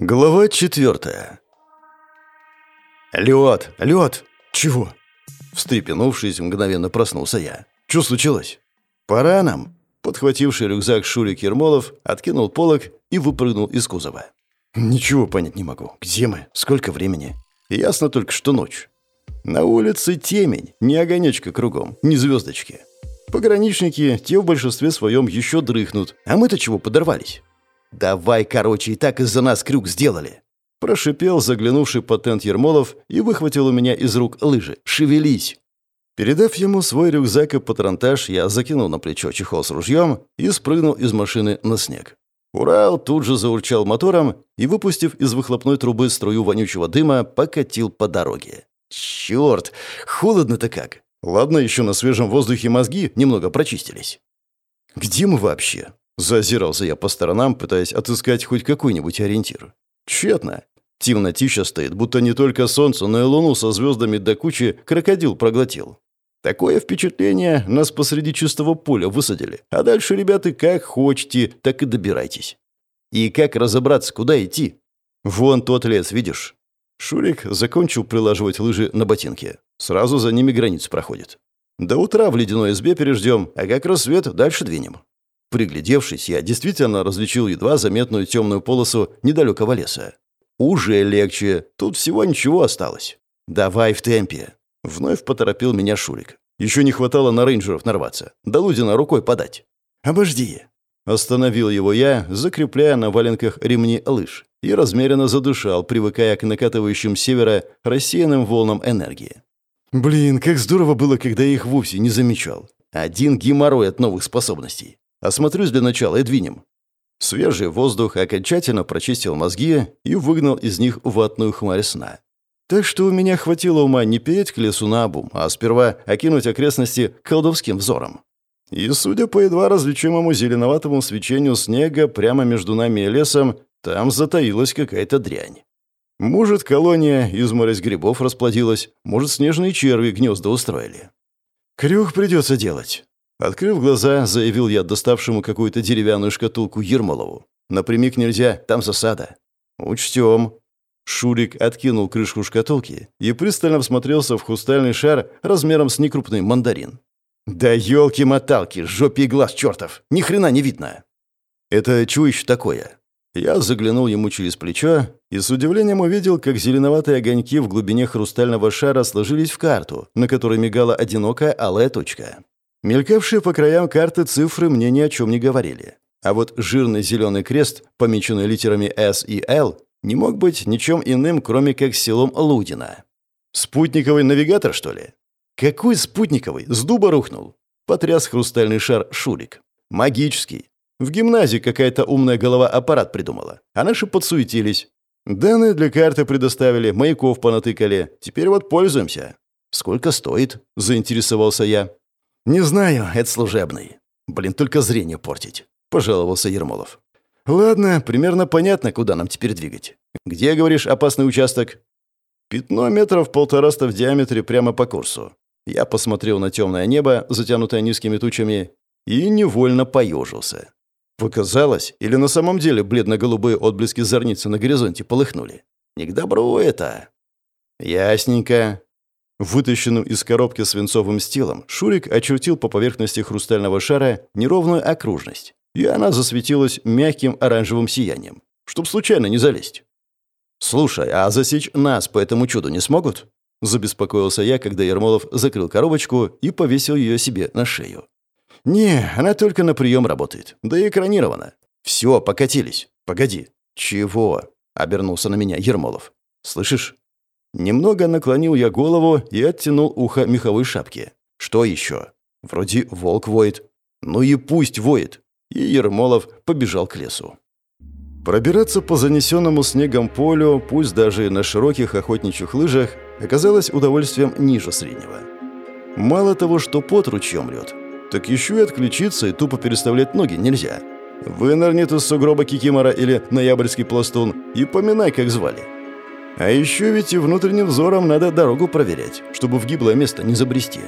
Глава четвертая. «Лед! Лед! Чего?» Встрепенувшись, мгновенно проснулся я. «Что случилось?» «Пора нам!» Подхвативший рюкзак Шурик Ермолов откинул полог и выпрыгнул из кузова. «Ничего понять не могу. Где мы? Сколько времени? Ясно только, что ночь. На улице темень, не огонечка кругом, не звездочки. Пограничники, те в большинстве своем еще дрыхнут, а мы-то чего подорвались?» «Давай, короче, и так из-за нас крюк сделали!» Прошипел заглянувший патент Ермолов и выхватил у меня из рук лыжи. «Шевелись!» Передав ему свой рюкзак и патронтаж, я закинул на плечо чехол с ружьем и спрыгнул из машины на снег. Урал тут же заурчал мотором и, выпустив из выхлопной трубы струю вонючего дыма, покатил по дороге. «Черт! Холодно-то как! Ладно, еще на свежем воздухе мозги немного прочистились». «Где мы вообще?» Зазирался я по сторонам, пытаясь отыскать хоть какой-нибудь ориентир. Тщетно. Темнотища стоит, будто не только солнце, но и луну со звездами до кучи крокодил проглотил. Такое впечатление нас посреди чистого поля высадили. А дальше, ребята, как хочете, так и добирайтесь. И как разобраться, куда идти? Вон тот лес, видишь? Шурик закончил прилаживать лыжи на ботинке. Сразу за ними границу проходит. До утра в ледяной избе переждем, а как рассвет, дальше двинем. Приглядевшись, я действительно различил едва заметную темную полосу недалекого леса. «Уже легче. Тут всего ничего осталось. Давай в темпе». Вновь поторопил меня Шурик. Еще не хватало на рейнджеров нарваться. До Лудина рукой подать. «Обожди». Остановил его я, закрепляя на валенках ремни лыж, и размеренно задышал, привыкая к накатывающим севера рассеянным волнам энергии. Блин, как здорово было, когда я их вовсе не замечал. Один геморрой от новых способностей. Осмотрюсь для начала и двинем». Свежий воздух окончательно прочистил мозги и выгнал из них ватную хмарь сна. Так что у меня хватило ума не переть к лесу на обум, а сперва окинуть окрестности колдовским взором. И, судя по едва различимому зеленоватому свечению снега прямо между нами и лесом, там затаилась какая-то дрянь. Может, колония изморозь грибов расплодилась, может, снежные черви гнезда устроили. «Крюх придется делать», Открыв глаза, заявил я доставшему какую-то деревянную шкатулку Ермолову. «Напрямик нельзя, там засада». «Учтем». Шурик откинул крышку шкатулки и пристально всмотрелся в хрустальный шар размером с некрупный мандарин. «Да елки-моталки, жопе и глаз чертов! Ни хрена не видно!» «Это еще такое?» Я заглянул ему через плечо и с удивлением увидел, как зеленоватые огоньки в глубине хрустального шара сложились в карту, на которой мигала одинокая алая точка. Мелькавшие по краям карты цифры мне ни о чем не говорили. А вот жирный зеленый крест, помеченный литерами «С» и «Л», не мог быть ничем иным, кроме как селом Лудина. «Спутниковый навигатор, что ли?» «Какой спутниковый? С дуба рухнул!» Потряс хрустальный шар Шурик. «Магический. В гимназии какая-то умная голова аппарат придумала, а наши подсуетились. Данные для карты предоставили, маяков понатыкали. Теперь вот пользуемся». «Сколько стоит?» – заинтересовался я. «Не знаю, это служебный. Блин, только зрение портить», — пожаловался Ермолов. «Ладно, примерно понятно, куда нам теперь двигать. Где, говоришь, опасный участок?» «Пятно метров полтораста в диаметре прямо по курсу». Я посмотрел на темное небо, затянутое низкими тучами, и невольно поежился. Показалось, или на самом деле бледно-голубые отблески зорницы на горизонте полыхнули? Не к добру это. Ясненько. Вытащенным из коробки свинцовым стилом, Шурик очертил по поверхности хрустального шара неровную окружность, и она засветилась мягким оранжевым сиянием, чтоб случайно не залезть. «Слушай, а засечь нас по этому чуду не смогут?» Забеспокоился я, когда Ермолов закрыл коробочку и повесил ее себе на шею. «Не, она только на прием работает, да и экранирована. Все, покатились. Погоди». «Чего?» — обернулся на меня Ермолов. «Слышишь, Немного наклонил я голову и оттянул ухо меховой шапки. Что еще? Вроде волк воет. Ну и пусть воет. И Ермолов побежал к лесу. Пробираться по занесенному снегом полю, пусть даже на широких охотничьих лыжах, оказалось удовольствием ниже среднего. Мало того, что пот ручьем лед, так еще и отключиться и тупо переставлять ноги нельзя. Вынырнет из сугроба Кикимора или ноябрьский пластун и поминай, как звали. А еще ведь и внутренним взором надо дорогу проверять, чтобы в гиблое место не забрести.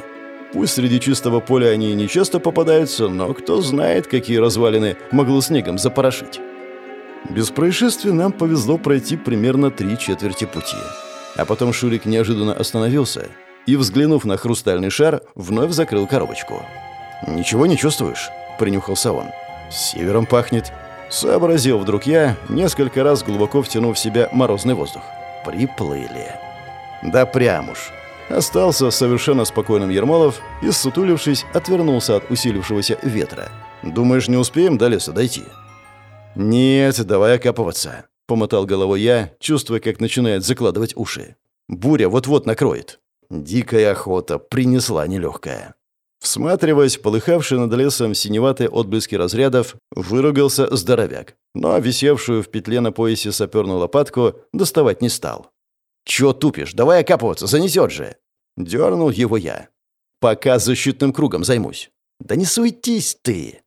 Пусть среди чистого поля они и не часто попадаются, но кто знает, какие развалины могло снегом запорошить. Без происшествий нам повезло пройти примерно три четверти пути. А потом Шурик неожиданно остановился и, взглянув на хрустальный шар, вновь закрыл коробочку. «Ничего не чувствуешь?» — принюхался он. «Севером пахнет». Сообразил вдруг я, несколько раз глубоко втянув в себя морозный воздух. Приплыли. Да прям уж. Остался совершенно спокойным Ермолов и, сутулившись, отвернулся от усилившегося ветра. «Думаешь, не успеем до леса дойти?» «Нет, давай окапываться», — помотал головой я, чувствуя, как начинает закладывать уши. «Буря вот-вот накроет». Дикая охота принесла нелегкая. Всматриваясь в полыхавшие над лесом синеватые отблески разрядов, выругался здоровяк, но висевшую в петле на поясе саперную лопатку доставать не стал. «Чё тупишь? Давай окапываться, занесет же!» Дернул его я. «Пока защитным кругом займусь». «Да не суетись ты!»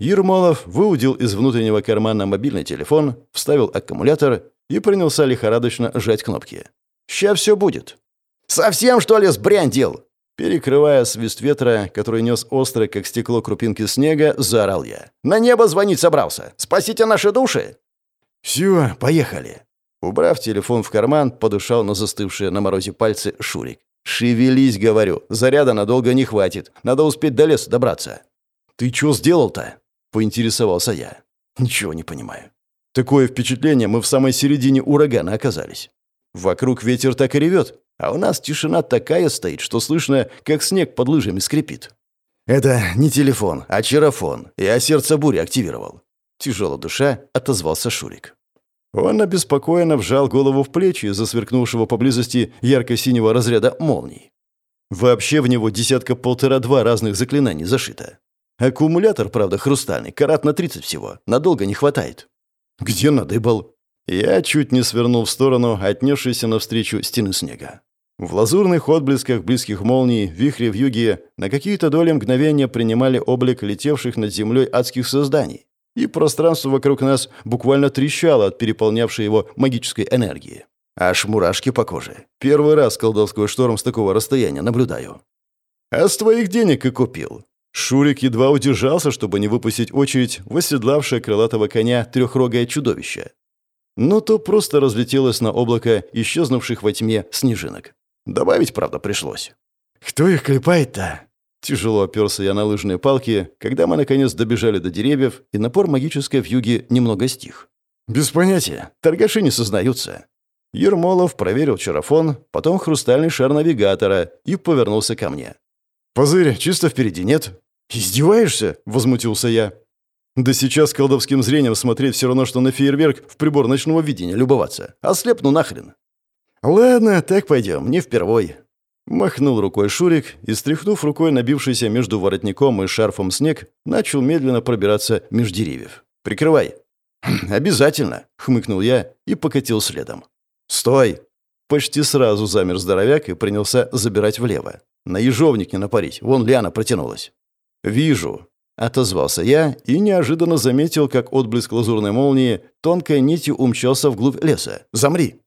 Ермолов выудил из внутреннего кармана мобильный телефон, вставил аккумулятор и принялся лихорадочно сжать кнопки. «Ща все будет». «Совсем, что ли, сбрендил?» Перекрывая свист ветра, который нес острое, как стекло крупинки снега, заорал я. «На небо звонить собрался! Спасите наши души!» «Все, поехали!» Убрав телефон в карман, подышал на застывшие на морозе пальцы Шурик. «Шевелись, говорю, заряда надолго не хватит. Надо успеть до леса добраться». «Ты что сделал-то?» — поинтересовался я. «Ничего не понимаю. Такое впечатление, мы в самой середине урагана оказались. Вокруг ветер так и ревет, а у нас тишина такая стоит, что слышно, как снег под лыжами скрипит». «Это не телефон, а чарафон. Я сердце бури активировал». Тяжело душа отозвался Шурик. Он обеспокоенно вжал голову в плечи из-за сверкнувшего поблизости ярко-синего разряда молний. Вообще в него десятка полтора-два разных заклинаний зашито. Аккумулятор, правда, хрустальный, карат на 30 всего. Надолго не хватает. Где надыбал? Я чуть не свернул в сторону, отнесшейся навстречу стены снега. В лазурных отблесках близких молний, вихре в юге, на какие-то доли мгновения принимали облик летевших над землей адских созданий и пространство вокруг нас буквально трещало от переполнявшей его магической энергии. Аж мурашки по коже. Первый раз колдовской шторм с такого расстояния наблюдаю. А с твоих денег и купил. Шурик едва удержался, чтобы не выпустить очередь в крылатого коня трехрогое чудовище. Но то просто разлетелось на облако исчезнувших во тьме снежинок. Добавить, правда, пришлось. «Кто их клепает-то?» Тяжело оперся я на лыжные палки, когда мы наконец добежали до деревьев, и напор магической вьюги немного стих. «Без понятия. Торгаши не сознаются». Ермолов проверил чарафон, потом хрустальный шар навигатора и повернулся ко мне. «Позырь, чисто впереди нет?» «Издеваешься?» — возмутился я. «Да сейчас колдовским зрением смотреть все равно, что на фейерверк в прибор ночного видения любоваться. Ослепну нахрен». «Ладно, так пойдем, не впервой. Махнул рукой Шурик и, стряхнув рукой набившийся между воротником и шарфом снег, начал медленно пробираться меж деревьев. «Прикрывай!» «Хм, «Обязательно!» — хмыкнул я и покатил следом. «Стой!» Почти сразу замер здоровяк и принялся забирать влево. «На ежовник не напарить, вон лиана протянулась». «Вижу!» — отозвался я и неожиданно заметил, как отблеск лазурной молнии тонкой нитью умчался вглубь леса. «Замри!»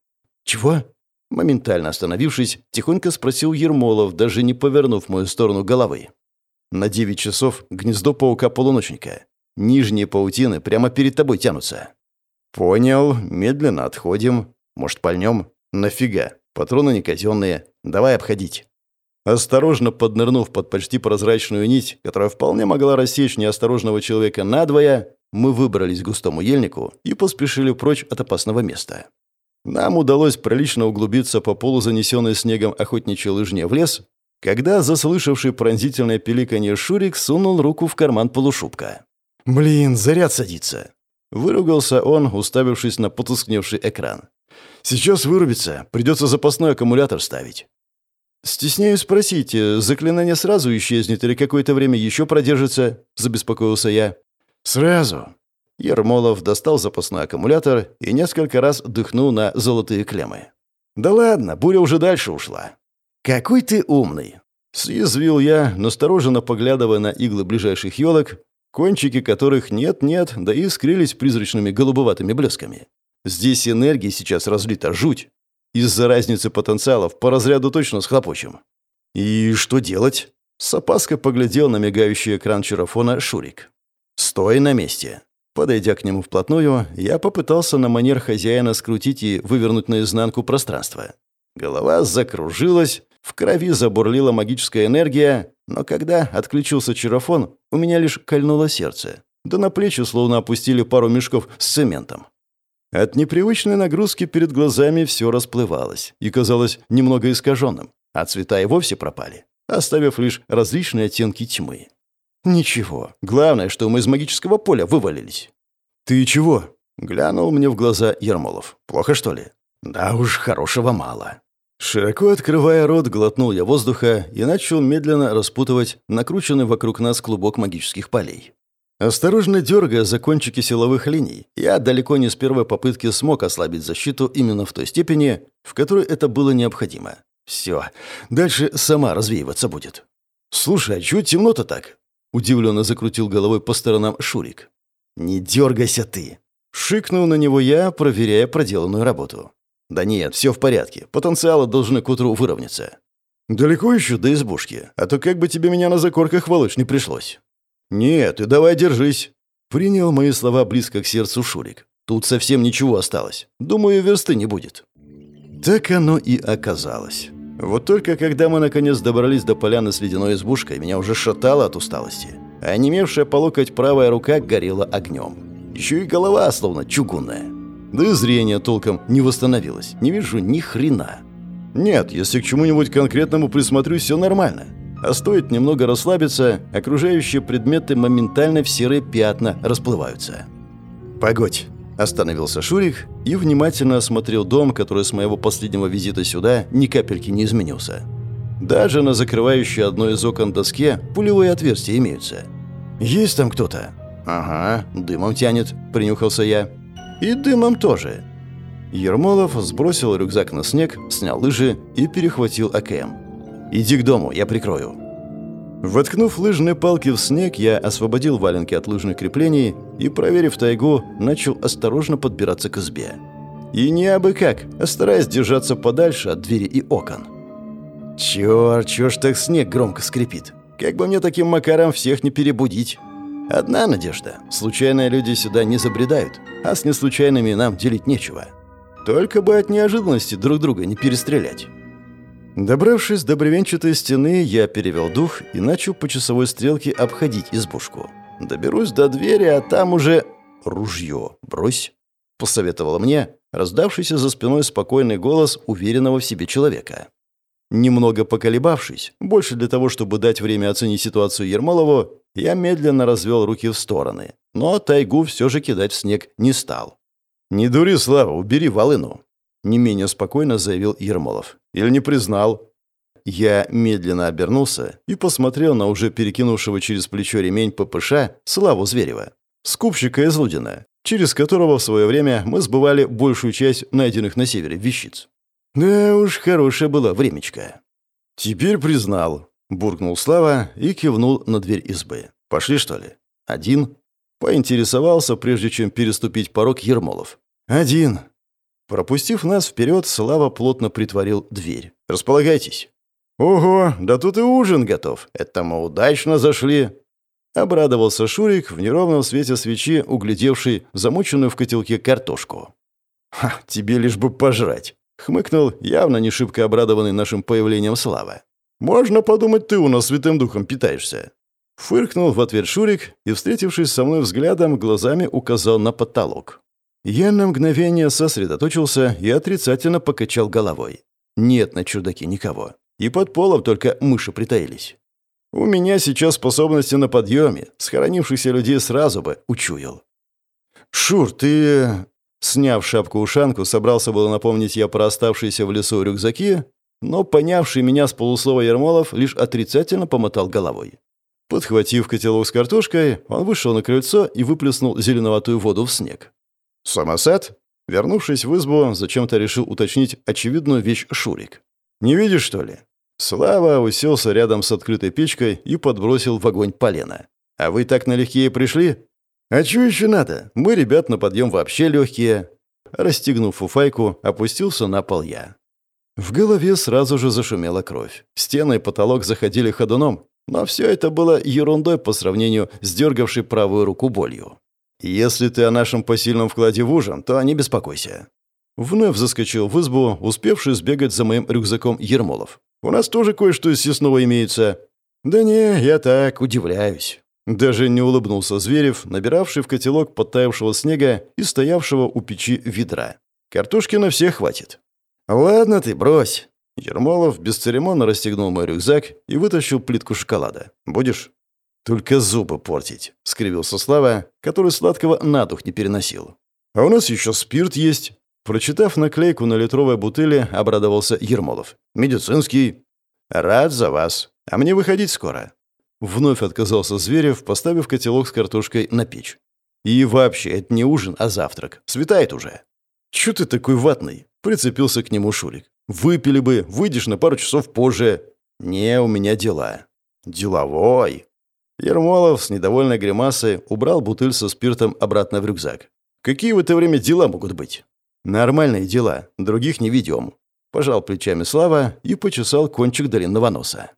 «Чего?» Моментально остановившись, тихонько спросил Ермолов, даже не повернув в мою сторону головы. «На девять часов гнездо паука-полуночника. Нижние паутины прямо перед тобой тянутся». «Понял. Медленно отходим. Может, пальнем? Нафига? Патроны не казенные. Давай обходить». Осторожно поднырнув под почти прозрачную нить, которая вполне могла рассечь неосторожного человека надвое, мы выбрались к густому ельнику и поспешили прочь от опасного места. Нам удалось прилично углубиться по полу занесенной снегом охотничьей лыжне в лес, когда заслышавший пронзительное пиликанье Шурик сунул руку в карман полушубка. «Блин, заряд садится!» Выругался он, уставившись на потускневший экран. «Сейчас вырубится, придется запасной аккумулятор ставить». «Стесняюсь спросить, э, заклинание сразу исчезнет или какое-то время еще продержится?» – забеспокоился я. «Сразу. Ермолов достал запасной аккумулятор и несколько раз дыхнул на золотые клеммы. «Да ладно, буря уже дальше ушла». «Какой ты умный!» Съязвил я, настороженно поглядывая на иглы ближайших елок, кончики которых нет-нет, да и искрились призрачными голубоватыми блесками. Здесь энергии сейчас разлита жуть. Из-за разницы потенциалов по разряду точно схлопочем. «И что делать?» С опаской поглядел на мигающий экран чарафона Шурик. «Стой на месте. Подойдя к нему вплотную, я попытался на манер хозяина скрутить и вывернуть наизнанку пространство. Голова закружилась, в крови забурлила магическая энергия, но когда отключился чарофон, у меня лишь кольнуло сердце. Да на плечи словно опустили пару мешков с цементом. От непривычной нагрузки перед глазами все расплывалось и казалось немного искаженным, а цвета и вовсе пропали, оставив лишь различные оттенки тьмы. «Ничего. Главное, что мы из магического поля вывалились». «Ты чего?» — глянул мне в глаза Ермолов. «Плохо, что ли?» «Да уж, хорошего мало». Широко открывая рот, глотнул я воздуха и начал медленно распутывать накрученный вокруг нас клубок магических полей. Осторожно дергая за кончики силовых линий, я далеко не с первой попытки смог ослабить защиту именно в той степени, в которой это было необходимо. Все, дальше сама развеиваться будет. «Слушай, а чего темно-то так?» Удивленно закрутил головой по сторонам Шурик. «Не дергайся ты!» Шикнул на него я, проверяя проделанную работу. «Да нет, все в порядке. Потенциалы должны к утру выровняться». «Далеко еще до избушки, а то как бы тебе меня на закорках волочь не пришлось». «Нет, ты давай держись». Принял мои слова близко к сердцу Шурик. «Тут совсем ничего осталось. Думаю, версты не будет». Так оно и оказалось. Вот только когда мы наконец добрались до поляны с ледяной избушкой, меня уже шатало от усталости. А онемевшая по локоть правая рука горела огнем. Еще и голова словно чугунная. Да и зрение толком не восстановилось. Не вижу ни хрена. Нет, если к чему-нибудь конкретному присмотрюсь, все нормально. А стоит немного расслабиться, окружающие предметы моментально в серые пятна расплываются. «Погодь!» Остановился Шурик и внимательно осмотрел дом, который с моего последнего визита сюда ни капельки не изменился. Даже на закрывающей одно из окон доске пулевые отверстия имеются. «Есть там кто-то?» «Ага, дымом тянет», — принюхался я. «И дымом тоже». Ермолов сбросил рюкзак на снег, снял лыжи и перехватил АКМ. «Иди к дому, я прикрою». Воткнув лыжные палки в снег, я освободил валенки от лыжных креплений и, проверив тайгу, начал осторожно подбираться к избе. И не абы как, а стараясь держаться подальше от двери и окон. Чёрт, чё ж так снег громко скрипит? Как бы мне таким макаром всех не перебудить? Одна надежда. Случайные люди сюда не забредают, а с неслучайными нам делить нечего. Только бы от неожиданности друг друга не перестрелять. Добравшись до бревенчатой стены, я перевел дух и начал по часовой стрелке обходить избушку. Доберусь до двери, а там уже... «Ружье брось», — посоветовала мне раздавшийся за спиной спокойный голос уверенного в себе человека. Немного поколебавшись, больше для того, чтобы дать время оценить ситуацию Ермолову, я медленно развел руки в стороны, но тайгу все же кидать в снег не стал. «Не дури, Слава, убери волыну», не менее спокойно заявил Ермолов. «Или не признал?» Я медленно обернулся и посмотрел на уже перекинувшего через плечо ремень ППШ Славу Зверева, скупщика из Лудина, через которого в свое время мы сбывали большую часть найденных на севере вещиц. Да уж, хорошая была времечко. «Теперь признал», — буркнул Слава и кивнул на дверь избы. «Пошли, что ли?» «Один?» Поинтересовался, прежде чем переступить порог Ермолов. «Один», Пропустив нас вперед, Слава плотно притворил дверь. «Располагайтесь». «Ого, да тут и ужин готов. Это мы удачно зашли». Обрадовался Шурик в неровном свете свечи, углядевший замученную в котелке картошку. «Ха, тебе лишь бы пожрать», — хмыкнул, явно не шибко обрадованный нашим появлением Слава. «Можно подумать, ты у нас святым духом питаешься». Фыркнул в ответ Шурик и, встретившись со мной взглядом, глазами указал на потолок. Я на мгновение сосредоточился и отрицательно покачал головой. Нет на чердаке никого. И под полом только мыши притаились. У меня сейчас способности на подъеме. Схоронившихся людей сразу бы учуял. «Шур, ты...» Сняв шапку-ушанку, собрался было напомнить я про оставшиеся в лесу рюкзаки, но понявший меня с полуслова Ермолов лишь отрицательно помотал головой. Подхватив котелок с картошкой, он вышел на крыльцо и выплеснул зеленоватую воду в снег. «Самосад?» Вернувшись в избу, зачем-то решил уточнить очевидную вещь Шурик. «Не видишь, что ли?» Слава уселся рядом с открытой печкой и подбросил в огонь полено. «А вы так налегке и пришли?» «А чё еще надо? Мы, ребят, на подъем вообще легкие». Расстегнув фуфайку, опустился на пол я. В голове сразу же зашумела кровь. Стены и потолок заходили ходуном, но все это было ерундой по сравнению с дергавшей правую руку болью. Если ты о нашем посильном вкладе в ужин, то не беспокойся». Вновь заскочил в избу, успевший сбегать за моим рюкзаком Ермолов. «У нас тоже кое-что из съестного имеется». «Да не, я так, удивляюсь». Даже не улыбнулся Зверев, набиравший в котелок подтаявшего снега и стоявшего у печи ведра. «Картошки на всех хватит». «Ладно ты, брось». Ермолов бесцеремонно расстегнул мой рюкзак и вытащил плитку шоколада. «Будешь?» «Только зубы портить», — скривился Слава, который сладкого на дух не переносил. «А у нас еще спирт есть». Прочитав наклейку на литровой бутыле, обрадовался Ермолов. «Медицинский». «Рад за вас. А мне выходить скоро». Вновь отказался Зверев, поставив котелок с картошкой на печь. «И вообще, это не ужин, а завтрак. Светает уже». «Чё ты такой ватный?» — прицепился к нему Шурик. «Выпили бы, выйдешь на пару часов позже». «Не, у меня дела». «Деловой», Ермолов с недовольной гримасой убрал бутыль со спиртом обратно в рюкзак. «Какие в это время дела могут быть?» «Нормальные дела. Других не ведем». Пожал плечами Слава и почесал кончик длинного носа.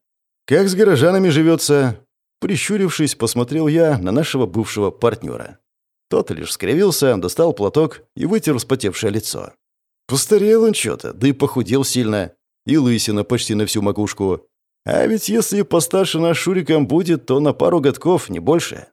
«Как с горожанами живется?» Прищурившись, посмотрел я на нашего бывшего партнера. Тот лишь скривился, достал платок и вытер вспотевшее лицо. Постарел он что-то, да и похудел сильно. И лысина почти на всю макушку. А ведь если постарше наш Шуриком будет, то на пару годков, не больше.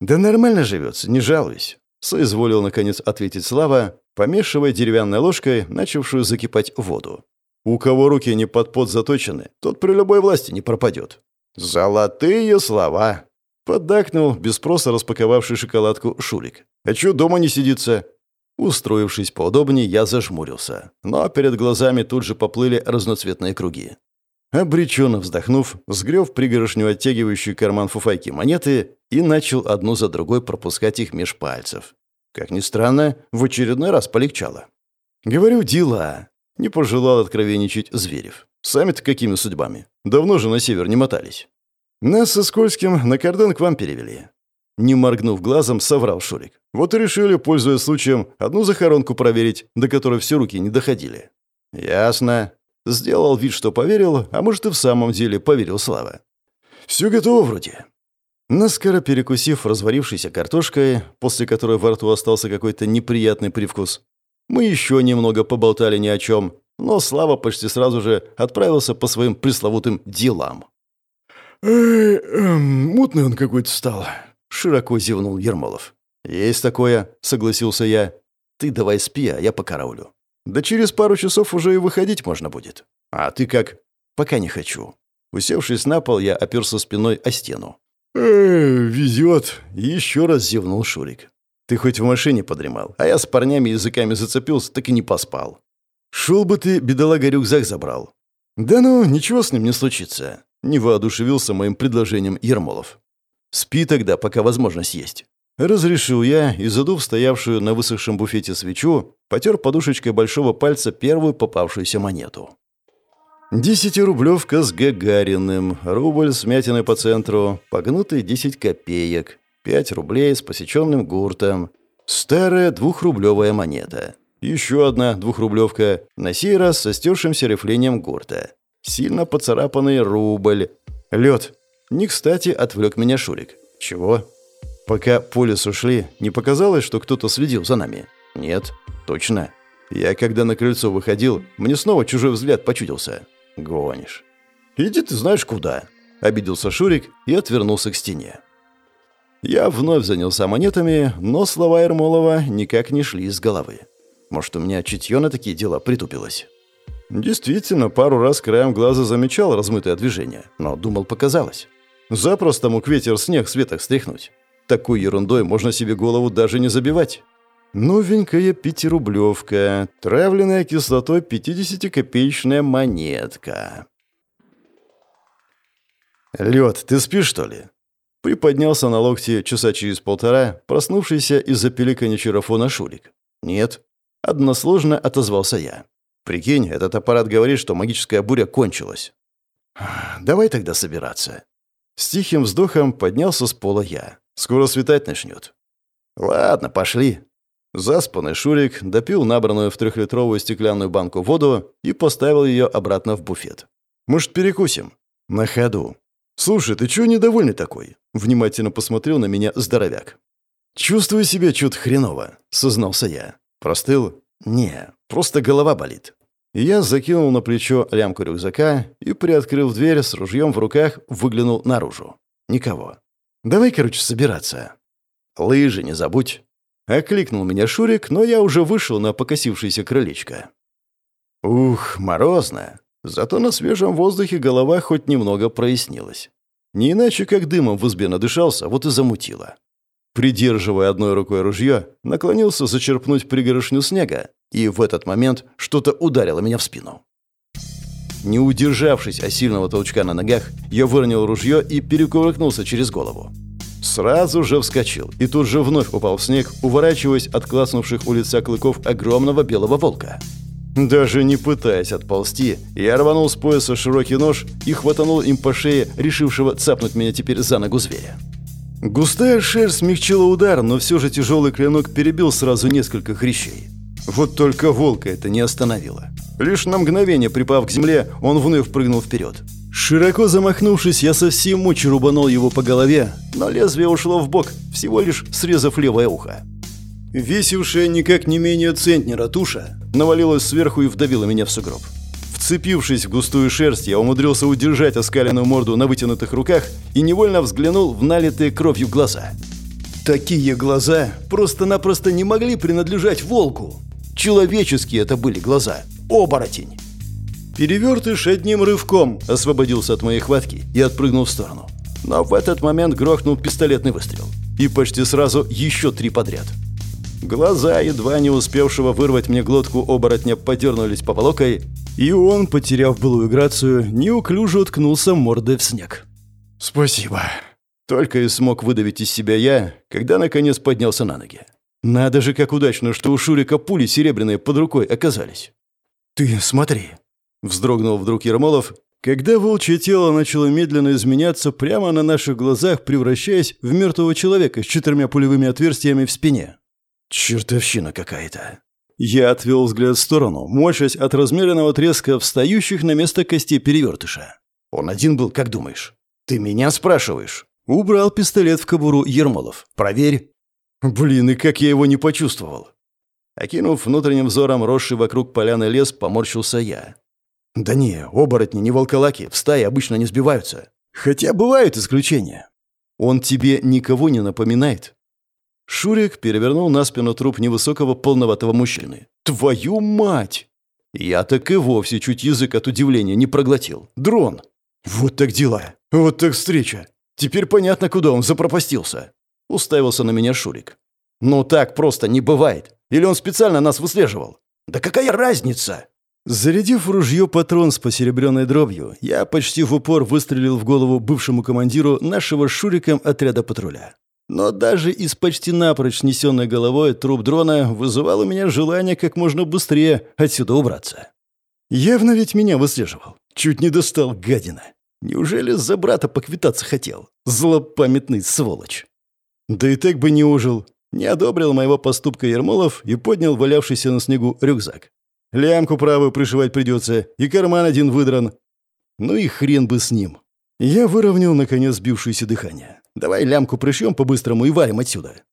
Да нормально живется, не жалуюсь. Соизволил, наконец, ответить Слава, помешивая деревянной ложкой, начавшую закипать воду. У кого руки не под пот заточены, тот при любой власти не пропадет. «Золотые слова!» Поддакнул, без спроса распаковавший шоколадку Шурик. «А чё дома не сидится?» Устроившись поудобнее, я зажмурился. Но перед глазами тут же поплыли разноцветные круги. Обреченно вздохнув, сгреб пригоршню оттягивающий карман фуфайки монеты и начал одну за другой пропускать их меж пальцев. Как ни странно, в очередной раз полегчало. «Говорю, дела!» — не пожелал откровенничать Зверев. «Сами-то какими судьбами? Давно же на север не мотались». «Нас со Скользким на кордон к вам перевели». Не моргнув глазом, соврал Шурик. «Вот и решили, пользуясь случаем, одну захоронку проверить, до которой все руки не доходили». «Ясно», Сделал вид, что поверил, а может и в самом деле поверил Слава. «Все готово вроде». Наскоро перекусив разварившейся картошкой, после которой во рту остался какой-то неприятный привкус, мы еще немного поболтали ни о чем, но Слава почти сразу же отправился по своим пресловутым делам. «Эй, эм, мутный он какой-то стал», — широко зевнул Ермолов. «Есть такое», — согласился я. «Ты давай спи, а я покараулю». Да через пару часов уже и выходить можно будет. А ты как? Пока не хочу. Усевшись на пол, я оперся спиной о стену. «Э, везет!» — еще раз зевнул Шурик. «Ты хоть в машине подремал, а я с парнями языками зацепился, так и не поспал. Шел бы ты, бедолага, рюкзак забрал». «Да ну, ничего с ним не случится», — не воодушевился моим предложением Ермолов. «Спи тогда, пока возможность есть». Разрешил я и, задув стоявшую на высохшем буфете свечу, потер подушечкой большого пальца первую попавшуюся монету. Десятирублевка с Гагариным, рубль с мятиной по центру, погнутый десять копеек, пять рублей с посеченным гуртом, старая двухрублевая монета, еще одна двухрублевка, на сей раз со стершимся рифлением гурта, сильно поцарапанный рубль, лед. Не кстати отвлек меня Шурик. Чего? Пока по лесу шли, не показалось, что кто-то следил за нами? Нет, точно. Я, когда на крыльцо выходил, мне снова чужой взгляд почудился. Гонишь. «Иди ты знаешь куда», — обиделся Шурик и отвернулся к стене. Я вновь занялся монетами, но слова Ермолова никак не шли из головы. Может, у меня чутье на такие дела притупилось? Действительно, пару раз краем глаза замечал размытое движение, но думал, показалось. Запросто мог ветер снег с веток стряхнуть. Такой ерундой можно себе голову даже не забивать. Новенькая пятирублевка, травленная кислотой 50-копеечная монетка. «Лед, ты спишь, что ли?» Приподнялся на локте часа через полтора, проснувшийся из-за пиликанья чарафона Шурик. «Нет». Односложно отозвался я. «Прикинь, этот аппарат говорит, что магическая буря кончилась». «Давай тогда собираться». С тихим вздохом поднялся с пола я. Скоро светать начнет. Ладно, пошли. Заспанный Шурик допил набранную в трехлитровую стеклянную банку воду и поставил ее обратно в буфет. Может, перекусим? На ходу. Слушай, ты чего недовольный такой? Внимательно посмотрел на меня здоровяк. «Чувствую себя чуть хреново», — сознался я. «Простыл?» «Не, просто голова болит». Я закинул на плечо лямку рюкзака и, приоткрыв дверь с ружьем в руках, выглянул наружу. Никого. «Давай, короче, собираться». «Лыжи не забудь». Окликнул меня Шурик, но я уже вышел на покосившееся крылечко. Ух, морозно. Зато на свежем воздухе голова хоть немного прояснилась. Не иначе, как дымом в избе надышался, вот и замутило. Придерживая одной рукой ружье, наклонился зачерпнуть пригорошню снега, и в этот момент что-то ударило меня в спину. Не удержавшись от сильного толчка на ногах, я выронил ружье и перекувыркнулся через голову. Сразу же вскочил и тут же вновь упал в снег, уворачиваясь от класнувших у лица клыков огромного белого волка. Даже не пытаясь отползти, я рванул с пояса широкий нож и хватанул им по шее, решившего цапнуть меня теперь за ногу зверя. Густая шерсть смягчила удар, но все же тяжелый клинок перебил сразу несколько хрящей. Вот только волка это не остановило. Лишь на мгновение припав к земле, он вновь прыгнул вперед. Широко замахнувшись, я со всей мочи рубанул его по голове, но лезвие ушло в бок, всего лишь срезав левое ухо. Весившая никак не менее центнера туша навалилась сверху и вдавила меня в сугроб. Вцепившись в густую шерсть, я умудрился удержать оскаленную морду на вытянутых руках и невольно взглянул в налитые кровью глаза. Такие глаза просто-напросто не могли принадлежать волку. Человеческие это были глаза. Оборотень. Перевертыш одним рывком освободился от моей хватки и отпрыгнул в сторону. Но в этот момент грохнул пистолетный выстрел. И почти сразу еще три подряд. Глаза, едва не успевшего вырвать мне глотку оборотня, подернулись поволокой, и он, потеряв былую грацию, неуклюже уткнулся мордой в снег. «Спасибо», только и смог выдавить из себя я, когда наконец поднялся на ноги. Надо же, как удачно, что у Шурика пули серебряные под рукой оказались. «Ты смотри!» — вздрогнул вдруг Ермолов, когда волчье тело начало медленно изменяться прямо на наших глазах, превращаясь в мертвого человека с четырьмя пулевыми отверстиями в спине. «Чертовщина какая-то!» Я отвел взгляд в сторону, морщась от размеренного треска встающих на место костей перевертыша. «Он один был, как думаешь?» «Ты меня спрашиваешь?» Убрал пистолет в кобуру Ермолов. «Проверь». Блин, и как я его не почувствовал. Окинув внутренним взором росший вокруг поляны лес, поморщился я. Да не, оборотни, не волколаки, в стае обычно не сбиваются. Хотя бывают исключения. Он тебе никого не напоминает? Шурик перевернул на спину труп невысокого полноватого мужчины. «Твою мать!» Я так и вовсе чуть язык от удивления не проглотил. «Дрон!» «Вот так дела! Вот так встреча! Теперь понятно, куда он запропастился. Уставился на меня Шурик. Ну так просто не бывает. Или он специально нас выслеживал? Да какая разница? Зарядив ружье патрон с посеребренной дробью, я почти в упор выстрелил в голову бывшему командиру нашего Шуриком отряда патруля. Но даже из почти напрочь снесенной головой труп дрона вызывал у меня желание как можно быстрее отсюда убраться. Явно ведь меня выслеживал. Чуть не достал гадина. Неужели за брата поквитаться хотел? Злопамятный сволочь. Да и так бы не ужил. Не одобрил моего поступка Ермолов и поднял валявшийся на снегу рюкзак. Лямку правую пришивать придется, и карман один выдран. Ну и хрен бы с ним. Я выровнял, наконец, сбившееся дыхание. Давай лямку пришьем по-быстрому и валим отсюда.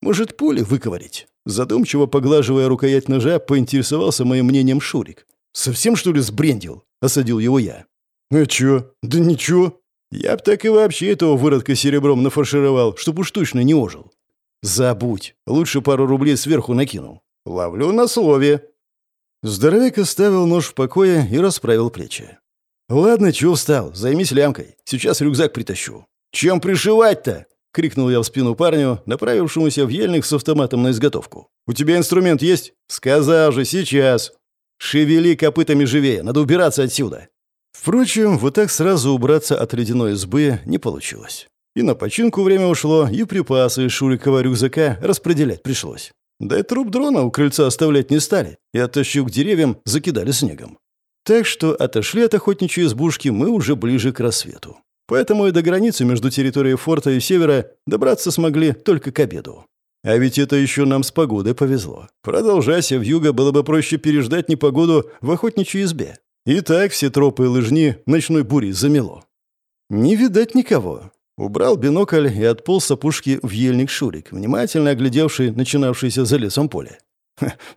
Может, пули выковырить? Задумчиво поглаживая рукоять ножа, поинтересовался моим мнением Шурик. «Совсем, что ли, сбрендил?» — осадил его я. «А чё? Да ничего. Я б так и вообще этого выродка серебром нафаршировал, чтоб уж точно не ожил». «Забудь. Лучше пару рублей сверху накинул. Ловлю на слове». Здоровяк оставил нож в покое и расправил плечи. «Ладно, чё встал? Займись лямкой. Сейчас рюкзак притащу». «Чем пришивать-то?» — крикнул я в спину парню, направившемуся в ельник с автоматом на изготовку. «У тебя инструмент есть?» «Сказал же, сейчас!» «Шевели копытами живее, надо убираться отсюда!» Впрочем, вот так сразу убраться от ледяной избы не получилось. И на починку время ушло, и припасы из Шурикова рюкзака распределять пришлось. Да и труп дрона у крыльца оставлять не стали, и, оттащив к деревьям, закидали снегом. Так что отошли от охотничьей избушки мы уже ближе к рассвету. Поэтому и до границы между территорией форта и севера добраться смогли только к обеду. А ведь это еще нам с погодой повезло. Продолжайся в юго, было бы проще переждать непогоду в охотничьей избе. И так все тропы и лыжни ночной бури замело. Не видать никого. Убрал бинокль и отполз с опушки в ельник Шурик, внимательно оглядевший начинавшееся за лесом поле.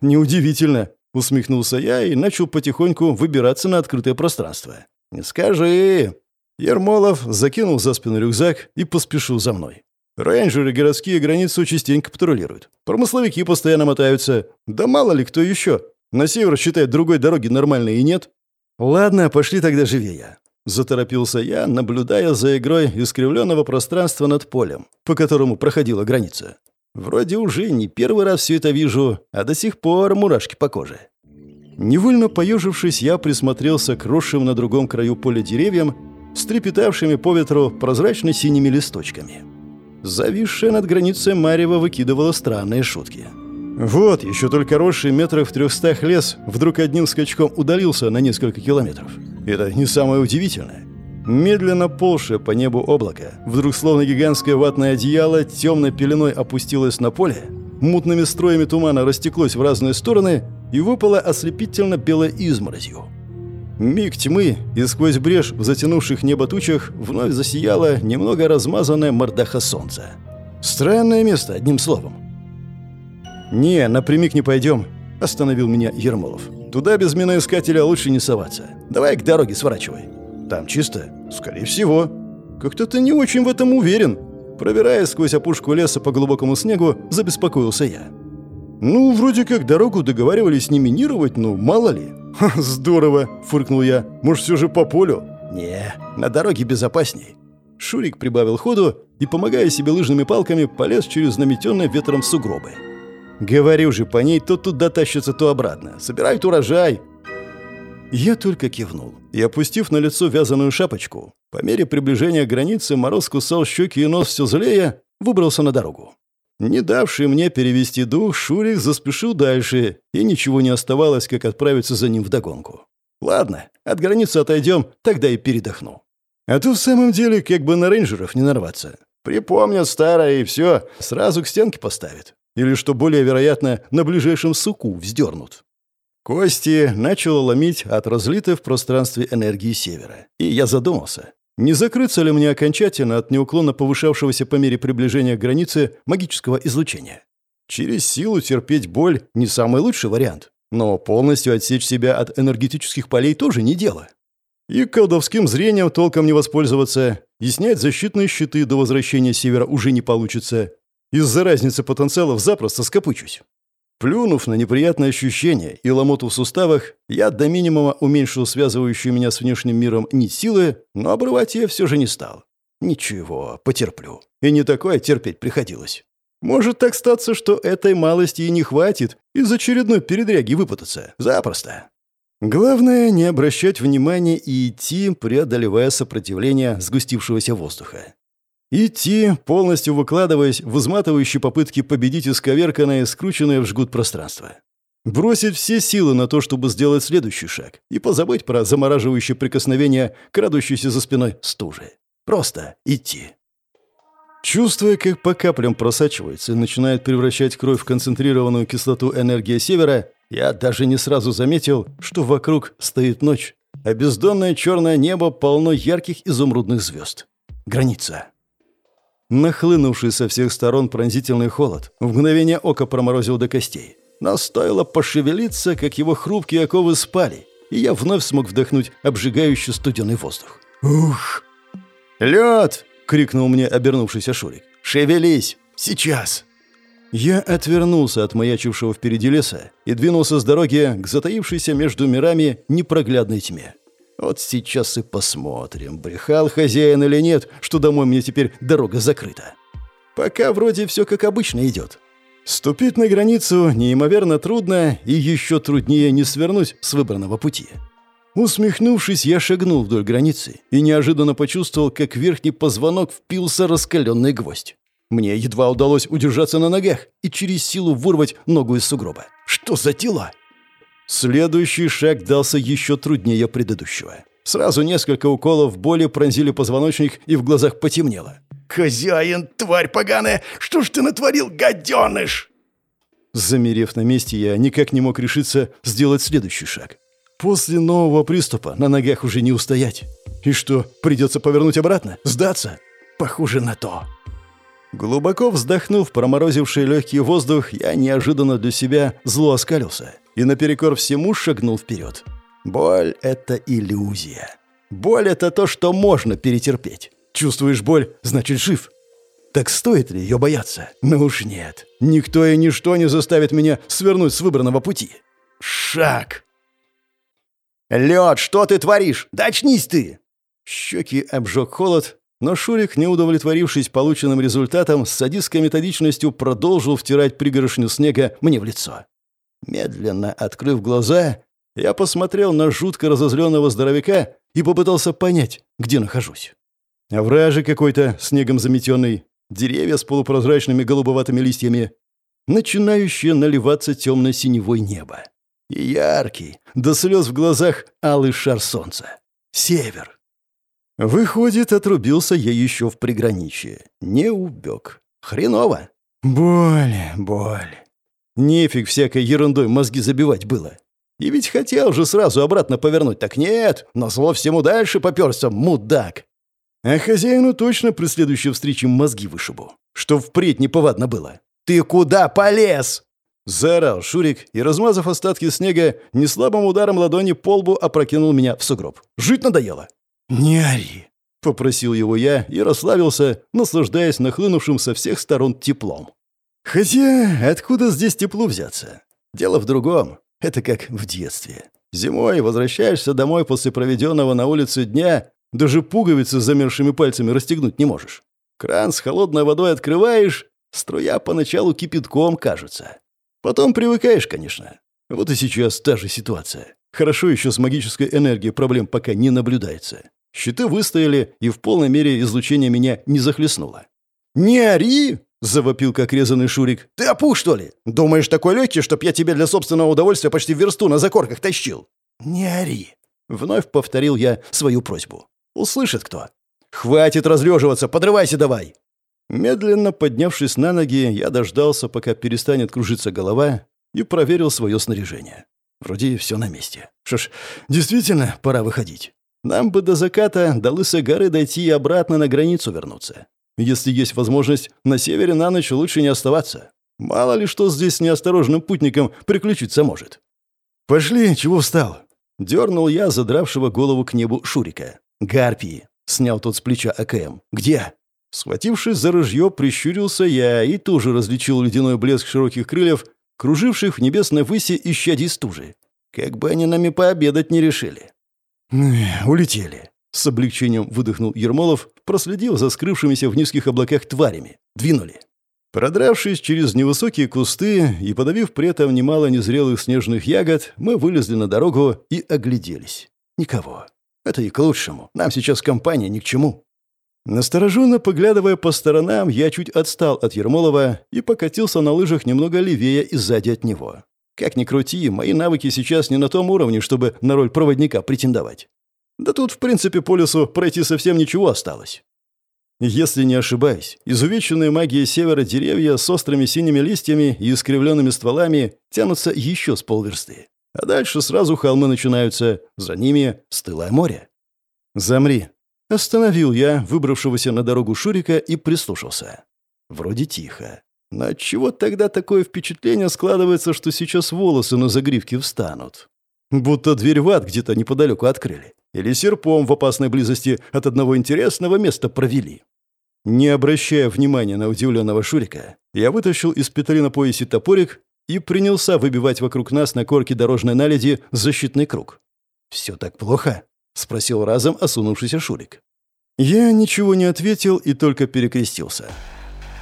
«Неудивительно», — усмехнулся я и начал потихоньку выбираться на открытое пространство. «Не скажи!» Ермолов закинул за спину рюкзак и поспешил за мной. Рейнджеры городские границу частенько патрулируют. Промысловики постоянно мотаются. Да мало ли кто еще. На север, считает, другой дороги нормальной и нет. Ладно, пошли тогда живее. Заторопился я, наблюдая за игрой искривленного пространства над полем, по которому проходила граница. Вроде уже не первый раз все это вижу, а до сих пор мурашки по коже. Невольно поежившись, я присмотрелся к росшим на другом краю поля деревьям с по ветру прозрачно-синими листочками. Зависшая над границей Марева выкидывала странные шутки. Вот, еще только росший метров в трехстах лес вдруг одним скачком удалился на несколько километров. Это не самое удивительное. Медленно ползшее по небу облако, вдруг словно гигантское ватное одеяло, темной пеленой опустилось на поле, мутными строями тумана растеклось в разные стороны и выпало ослепительно белой изморозью. Миг тьмы, и сквозь брешь в затянувших небо тучах вновь засияла немного размазанная мордаха солнца. Странное место, одним словом. «Не, напрямик не пойдем», — остановил меня Ермолов. «Туда без миноискателя лучше не соваться. Давай к дороге сворачивай». «Там чисто?» «Скорее всего». «Как-то ты не очень в этом уверен». Пробираясь сквозь опушку леса по глубокому снегу, забеспокоился я. «Ну, вроде как дорогу договаривались не минировать, ну, мало ли». Ха, «Здорово!» – фыркнул я. «Может, все же по полю?» «Не, на дороге безопасней». Шурик прибавил ходу и, помогая себе лыжными палками, полез через наметенные ветром сугробы. «Говорю же, по ней то туда тащится, то обратно. Собирают урожай!» Я только кивнул и, опустив на лицо вязаную шапочку, по мере приближения границы мороз кусал щеки и нос все злее, выбрался на дорогу. Не давший мне перевести дух, Шурик заспешил дальше, и ничего не оставалось, как отправиться за ним вдогонку. Ладно, от границы отойдем, тогда и передохну. А то в самом деле как бы на рейнджеров не нарваться. Припомнят старое и все, сразу к стенке поставят. Или, что более вероятно, на ближайшем суку вздернут. Кости начало ломить от разлитой в пространстве энергии севера. И я задумался, не закрыться ли мне окончательно от неуклонно повышавшегося по мере приближения к границе магического излучения? Через силу терпеть боль – не самый лучший вариант. Но полностью отсечь себя от энергетических полей тоже не дело. И колдовским зрением толком не воспользоваться, и снять защитные щиты до возвращения севера уже не получится. Из-за разницы потенциалов запросто скопычусь. Плюнув на неприятное ощущение и ломоту в суставах, я до минимума уменьшил связывающую меня с внешним миром нить силы, но обрывать ее все же не стал. Ничего, потерплю. И не такое терпеть приходилось. Может так статься, что этой малости и не хватит из очередной передряги выпутаться. Запросто. Главное, не обращать внимания и идти, преодолевая сопротивление сгустившегося воздуха. Идти, полностью выкладываясь в изматывающие попытки победить исковерканное, скрученное в жгут пространство. Бросить все силы на то, чтобы сделать следующий шаг, и позабыть про замораживающее прикосновение, крадущейся за спиной стужи. Просто идти. Чувствуя, как по каплям просачивается и начинает превращать кровь в концентрированную кислоту энергии севера, я даже не сразу заметил, что вокруг стоит ночь, а бездонное черное небо полно ярких изумрудных звезд. Граница. Нахлынувший со всех сторон пронзительный холод в мгновение ока проморозил до костей. Но стоило пошевелиться, как его хрупкие оковы спали, и я вновь смог вдохнуть обжигающий студеный воздух. «Ух!» «Лед!» — крикнул мне обернувшийся Шурик. «Шевелись! Сейчас!» Я отвернулся от маячившего впереди леса и двинулся с дороги к затаившейся между мирами непроглядной тьме. Вот сейчас и посмотрим, брехал хозяин или нет, что домой мне теперь дорога закрыта. Пока вроде все как обычно идет. Ступить на границу неимоверно трудно, и еще труднее не свернуть с выбранного пути. Усмехнувшись, я шагнул вдоль границы и неожиданно почувствовал, как верхний позвонок впился раскаленный гвоздь. Мне едва удалось удержаться на ногах и через силу вырвать ногу из сугроба. Что за дела? Следующий шаг дался еще труднее предыдущего. Сразу несколько уколов боли пронзили позвоночник и в глазах потемнело. «Хозяин, тварь поганая! Что ж ты натворил, гаденыш?» Замерев на месте, я никак не мог решиться сделать следующий шаг. После нового приступа на ногах уже не устоять. И что, придется повернуть обратно? Сдаться? Похоже на то. Глубоко вздохнув проморозивший легкий воздух, я неожиданно для себя зло оскалился и наперекор всему шагнул вперед. Боль — это иллюзия. Боль — это то, что можно перетерпеть. Чувствуешь боль — значит жив. Так стоит ли ее бояться? Ну уж нет. Никто и ничто не заставит меня свернуть с выбранного пути. Шаг! «Лед, что ты творишь? Да очнись ты!» Щеки обжег холод, но Шурик, не удовлетворившись полученным результатом, с садистской методичностью продолжил втирать пригоршню снега мне в лицо. Медленно открыв глаза, я посмотрел на жутко разозленного здоровяка и попытался понять, где нахожусь. Овражи какой-то, снегом заметенный, деревья с полупрозрачными голубоватыми листьями, начинающее наливаться темно-синевой небо. И яркий, до слез в глазах, алый шар солнца. Север. Выходит, отрубился я еще в приграничье. Не убег. Хреново. Боль, боль. Нефиг всякой ерундой мозги забивать было. И ведь хотел же сразу обратно повернуть, так нет, но зло всему дальше попёрся, мудак. А хозяину точно при следующей встрече мозги вышибу, что впредь неповадно было. «Ты куда полез?» Заорал Шурик и, размазав остатки снега, неслабым ударом ладони по лбу опрокинул меня в сугроб. «Жить надоело!» «Не ори!» — попросил его я и расслабился, наслаждаясь нахлынувшим со всех сторон теплом. Хотя откуда здесь тепло взяться? Дело в другом. Это как в детстве. Зимой возвращаешься домой после проведенного на улице дня, даже пуговицы с замерзшими пальцами расстегнуть не можешь. Кран с холодной водой открываешь, струя поначалу кипятком кажется. Потом привыкаешь, конечно. Вот и сейчас та же ситуация. Хорошо еще с магической энергией проблем пока не наблюдается. Щиты выстояли, и в полной мере излучение меня не захлестнуло. «Не ори!» Завопил, как резанный Шурик. «Ты опух, что ли? Думаешь, такой легкий, чтоб я тебя для собственного удовольствия почти версту на закорках тащил?» «Не ори!» Вновь повторил я свою просьбу. «Услышит кто?» «Хватит разлеживаться, подрывайся давай!» Медленно поднявшись на ноги, я дождался, пока перестанет кружиться голова, и проверил свое снаряжение. Вроде все на месте. Что ж, действительно, пора выходить. Нам бы до заката, до Лысой горы дойти и обратно на границу вернуться. Если есть возможность, на севере на ночь лучше не оставаться. Мало ли что здесь с неосторожным путником приключиться может. «Пошли, чего встал?» Дернул я задравшего голову к небу Шурика. «Гарпии!» — снял тот с плеча АКМ. «Где?» Схватившись за ружье, прищурился я и тоже различил ледяной блеск широких крыльев, круживших в небесной выси исчадий стужи. Как бы они нами пообедать не решили. «Улетели», с облегчением выдохнул Ермолов, проследил за скрывшимися в низких облаках тварями. Двинули. Продравшись через невысокие кусты и подавив при этом немало незрелых снежных ягод, мы вылезли на дорогу и огляделись. Никого. Это и к лучшему. Нам сейчас компания ни к чему. Настороженно поглядывая по сторонам, я чуть отстал от Ермолова и покатился на лыжах немного левее и сзади от него. Как ни крути, мои навыки сейчас не на том уровне, чтобы на роль проводника претендовать. Да тут, в принципе, по лесу пройти совсем ничего осталось. Если не ошибаюсь, изувеченные магией севера деревья с острыми синими листьями и искривленными стволами тянутся еще с полверсты. А дальше сразу холмы начинаются, за ними стылое море. «Замри!» Остановил я выбравшегося на дорогу Шурика и прислушался. Вроде тихо. Но чего тогда такое впечатление складывается, что сейчас волосы на загривке встанут? Будто дверь в ад где-то неподалеку открыли. Или серпом в опасной близости от одного интересного места провели. Не обращая внимания на удивленного Шурика, я вытащил из петли на поясе топорик и принялся выбивать вокруг нас на корке дорожной наледи защитный круг. «Все так плохо?» — спросил разом осунувшийся Шурик. Я ничего не ответил и только перекрестился.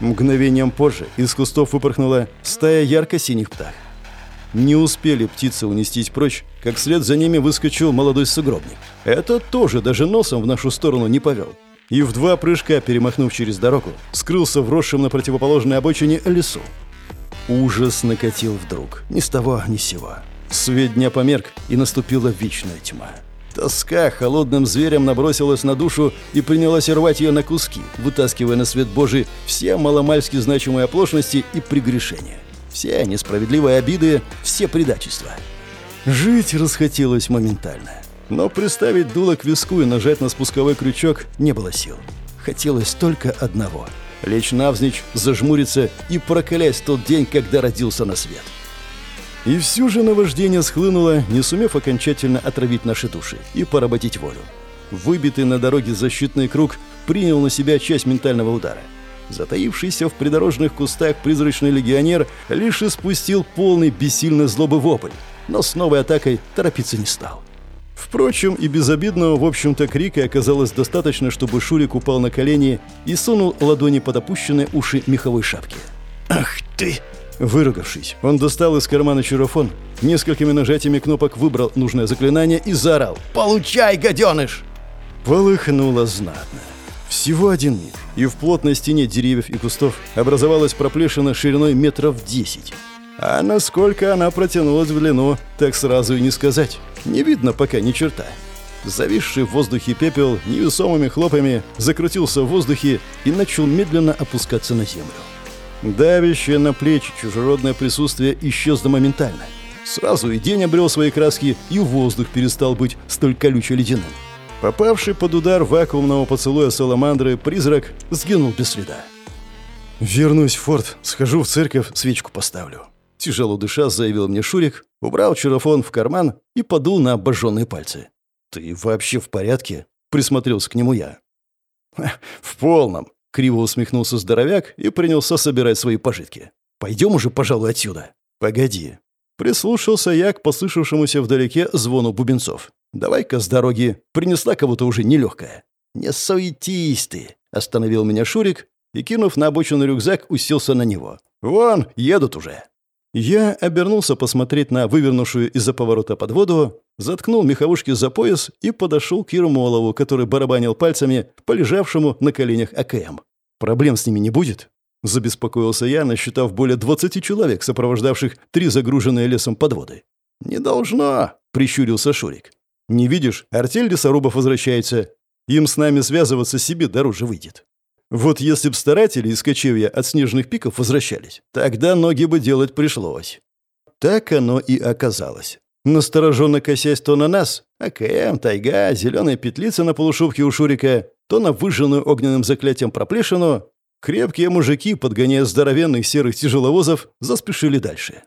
Мгновением позже из кустов выпорхнула стая ярко-синих птах. Не успели птицы унестись прочь, как вслед за ними выскочил молодой сугробник. Этот тоже даже носом в нашу сторону не повел. И в два прыжка, перемахнув через дорогу, скрылся в росшем на противоположной обочине лесу. Ужас накатил вдруг, ни с того, ни с сего. Свет дня померк, и наступила вечная тьма. Тоска холодным зверем набросилась на душу и принялась рвать ее на куски, вытаскивая на свет Божий все маломальски значимые оплошности и прегрешения. Все несправедливые обиды, все предательства. Жить расхотелось моментально. Но приставить дуло к виску и нажать на спусковой крючок не было сил. хотелось только одного — лечь навзничь, зажмуриться и прокалясь тот день, когда родился на свет. И все же наваждение схлынуло, не сумев окончательно отравить наши души и поработить волю. Выбитый на дороге защитный круг принял на себя часть ментального удара. Затаившийся в придорожных кустах призрачный легионер лишь испустил полный бессильной злобы вопль, но с новой атакой торопиться не стал. Впрочем, и безобидного, в общем-то, крика оказалось достаточно, чтобы Шурик упал на колени и сунул ладони под опущенные уши меховой шапки. «Ах ты!» Выругавшись, он достал из кармана чарофон, несколькими нажатиями кнопок выбрал нужное заклинание и заорал «Получай, гаденыш!» Полыхнуло знатно. Всего один миг, и в плотной стене деревьев и кустов образовалась проплешина шириной метров десять. А насколько она протянулась в длину, так сразу и не сказать. Не видно пока ни черта. Зависший в воздухе пепел невесомыми хлопами закрутился в воздухе и начал медленно опускаться на землю. Давящее на плечи чужеродное присутствие исчезло моментально. Сразу и день обрел свои краски, и воздух перестал быть столь колюче-ледяным. Попавший под удар вакуумного поцелуя саламандры, призрак сгинул без следа. «Вернусь в форт, схожу в церковь, свечку поставлю». Тяжело дыша, заявил мне Шурик, убрал чарофон в карман и подул на обожженные пальцы. «Ты вообще в порядке?» — присмотрелся к нему я. «В полном», — криво усмехнулся здоровяк и принялся собирать свои пожитки. «Пойдем уже, пожалуй, отсюда». «Погоди». Прислушался я к послышавшемуся вдалеке звону бубенцов. «Давай-ка с дороги. Принесла кого-то уже нелегкая». «Не суетись ты», — остановил меня Шурик и, кинув на обочину рюкзак, уселся на него. «Вон, едут уже». Я обернулся посмотреть на вывернувшую из-за поворота под воду, заткнул меховушки за пояс и подошел к Ермолову, который барабанил пальцами по лежавшему на коленях АКМ. «Проблем с ними не будет?» Забеспокоился я, насчитав более 20 человек, сопровождавших три загруженные лесом подводы. «Не должно», — прищурился Шурик. Не видишь, артель лесорубов возвращается. Им с нами связываться себе дороже выйдет. Вот если б старатели из кочевья от снежных пиков возвращались, тогда ноги бы делать пришлось. Так оно и оказалось. Настороженно косясь то на нас, АКМ, тайга, зеленая петлица на полушубке у Шурика, то на выжженную огненным заклятием проплешину, крепкие мужики, подгоняя здоровенных серых тяжеловозов, заспешили дальше.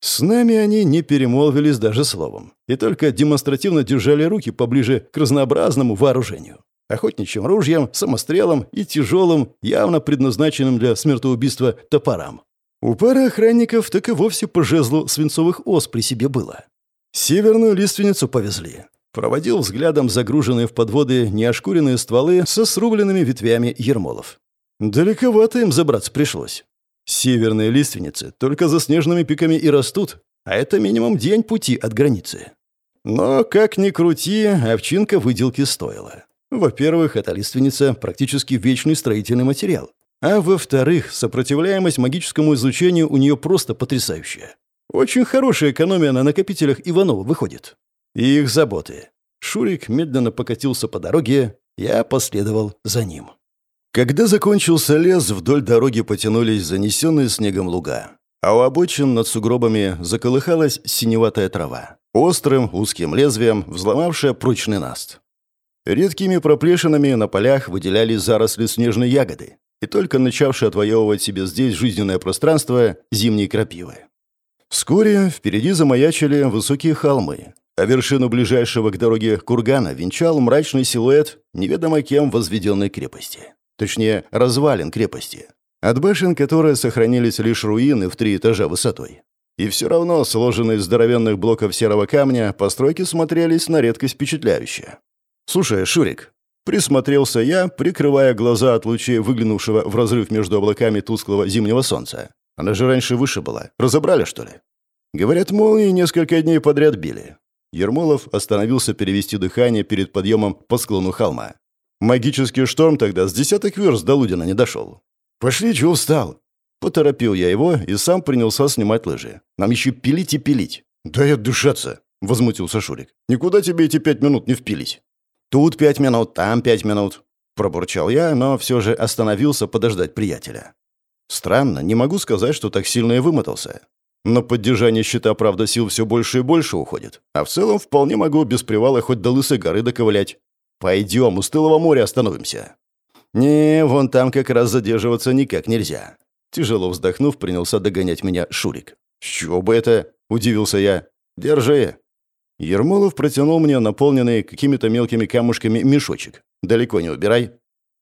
С нами они не перемолвились даже словом, и только демонстративно держали руки поближе к разнообразному вооружению. Охотничьим ружьям, самострелом и тяжелым, явно предназначенным для смертоубийства топорам. У пары охранников так и вовсе по жезлу свинцовых ос при себе было. Северную лиственницу повезли. Проводил взглядом загруженные в подводы неошкуренные стволы со срубленными ветвями ермолов. Далековато им забраться пришлось. Северные лиственницы только за снежными пиками и растут, а это минимум день пути от границы. Но, как ни крути, овчинка выделки стоила. Во-первых, эта лиственница практически вечный строительный материал. А во-вторых, сопротивляемость магическому излучению у нее просто потрясающая. Очень хорошая экономия на накопителях Иванова выходит. И их заботы. Шурик медленно покатился по дороге, я последовал за ним. Когда закончился лес, вдоль дороги потянулись занесенные снегом луга. А у обочин над сугробами заколыхалась синеватая трава, острым узким лезвием взломавшая прочный наст. Редкими проплешинами на полях выделялись заросли снежной ягоды и только начавшие отвоевывать себе здесь жизненное пространство зимней крапивы. Вскоре впереди замаячили высокие холмы, а вершину ближайшего к дороге кургана венчал мрачный силуэт неведомо кем возведенной крепости. Точнее, развалин крепости. От башен которой сохранились лишь руины в три этажа высотой. И все равно, сложенные из здоровенных блоков серого камня, постройки смотрелись на редкость впечатляюще. «Слушай, Шурик», — присмотрелся я, прикрывая глаза от лучей выглянувшего в разрыв между облаками тусклого зимнего солнца. Она же раньше выше была. Разобрали, что ли? Говорят, молнии несколько дней подряд били. Ермолов остановился перевести дыхание перед подъемом по склону холма. Магический шторм тогда с десяток верст до Лудина не дошел. «Пошли, чего встал?» Поторопил я его и сам принялся снимать лыжи. «Нам еще пилить и пилить». «Дай отдышаться», — возмутился Шурик. «Никуда тебе эти пять минут не впились». «Тут пять минут, там пять минут», — пробурчал я, но все же остановился подождать приятеля. Странно, не могу сказать, что так сильно и вымотался. На поддержание щита, правда, сил все больше и больше уходит. А в целом вполне могу без привала хоть до Лысой горы доковылять. «Пойдем, у стылого моря остановимся». «Не, вон там как раз задерживаться никак нельзя». Тяжело вздохнув, принялся догонять меня Шурик. «С чего бы это?» – удивился я. «Держи». Ермолов протянул мне наполненный какими-то мелкими камушками мешочек. «Далеко не убирай».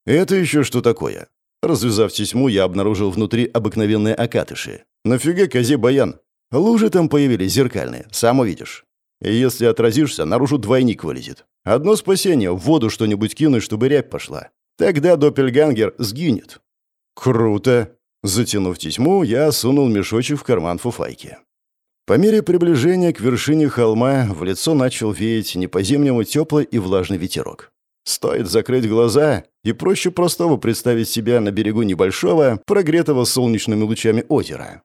«Это еще что такое?» Развязав тесьму, я обнаружил внутри обыкновенные окатыши. «Нафига козе баян? Лужи там появились зеркальные, сам увидишь. Если отразишься, наружу двойник вылезет. Одно спасение — в воду что-нибудь кинуть, чтобы рябь пошла. Тогда доппельгангер сгинет». «Круто!» Затянув тесьму, я сунул мешочек в карман фуфайки. По мере приближения к вершине холма в лицо начал веять не по-зимнему теплый и влажный ветерок. Стоит закрыть глаза, и проще простого представить себя на берегу небольшого, прогретого солнечными лучами озера.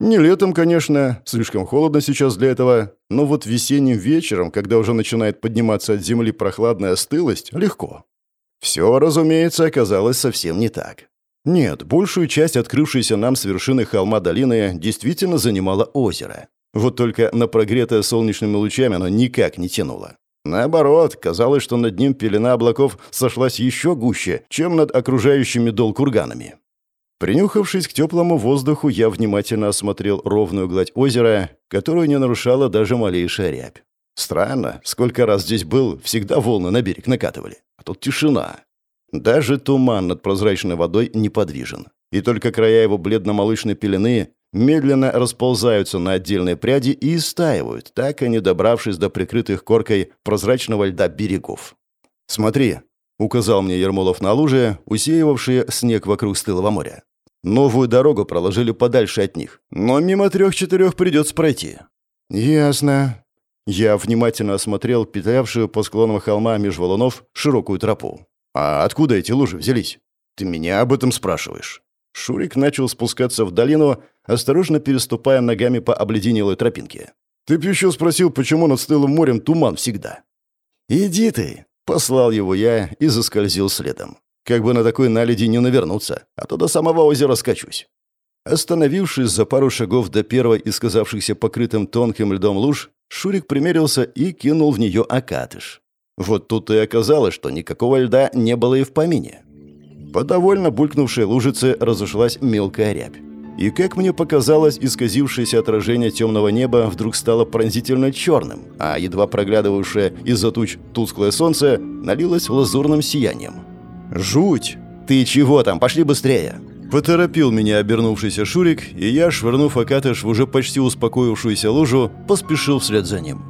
Не летом, конечно, слишком холодно сейчас для этого, но вот весенним вечером, когда уже начинает подниматься от земли прохладная стылость, легко. Все, разумеется, оказалось совсем не так. Нет, большую часть открывшейся нам с вершины холма долины действительно занимало озеро. Вот только на прогретое солнечными лучами оно никак не тянуло. Наоборот, казалось, что над ним пелена облаков сошлась еще гуще, чем над окружающими дол курганами. Принюхавшись к теплому воздуху, я внимательно осмотрел ровную гладь озера, которую не нарушала даже малейшая рябь. Странно, сколько раз здесь был, всегда волны на берег накатывали. А тут тишина. Даже туман над прозрачной водой неподвижен. И только края его бледно-молочной пелены медленно расползаются на отдельные пряди и истаивают, так и не добравшись до прикрытых коркой прозрачного льда берегов. «Смотри», — указал мне Ермолов на лужи, усеивавшие снег вокруг стылого моря. «Новую дорогу проложили подальше от них, но мимо трех-четырех придется пройти». «Ясно». Я внимательно осмотрел петлявшую по склонам холма меж валунов широкую тропу. «А откуда эти лужи взялись?» «Ты меня об этом спрашиваешь?» Шурик начал спускаться в долину, осторожно переступая ногами по обледенелой тропинке. «Ты б еще спросил, почему над стылым морем туман всегда?» «Иди ты!» — послал его я и заскользил следом. Как бы на такой наледи не навернуться, а то до самого озера скачусь. Остановившись за пару шагов до первой из казавшихся покрытым тонким льдом луж, Шурик примерился и кинул в нее окатыш. Вот тут и оказалось, что никакого льда не было и в помине. По довольно булькнувшей лужице разошлась мелкая рябь. И, как мне показалось, исказившееся отражение темного неба вдруг стало пронзительно черным, а едва проглядывавшее из-за туч тусклое солнце налилось лазурным сиянием. «Жуть! Ты чего там? Пошли быстрее!» Поторопил меня обернувшийся Шурик, и я, швырнув окатыш в уже почти успокоившуюся лужу, поспешил вслед за ним.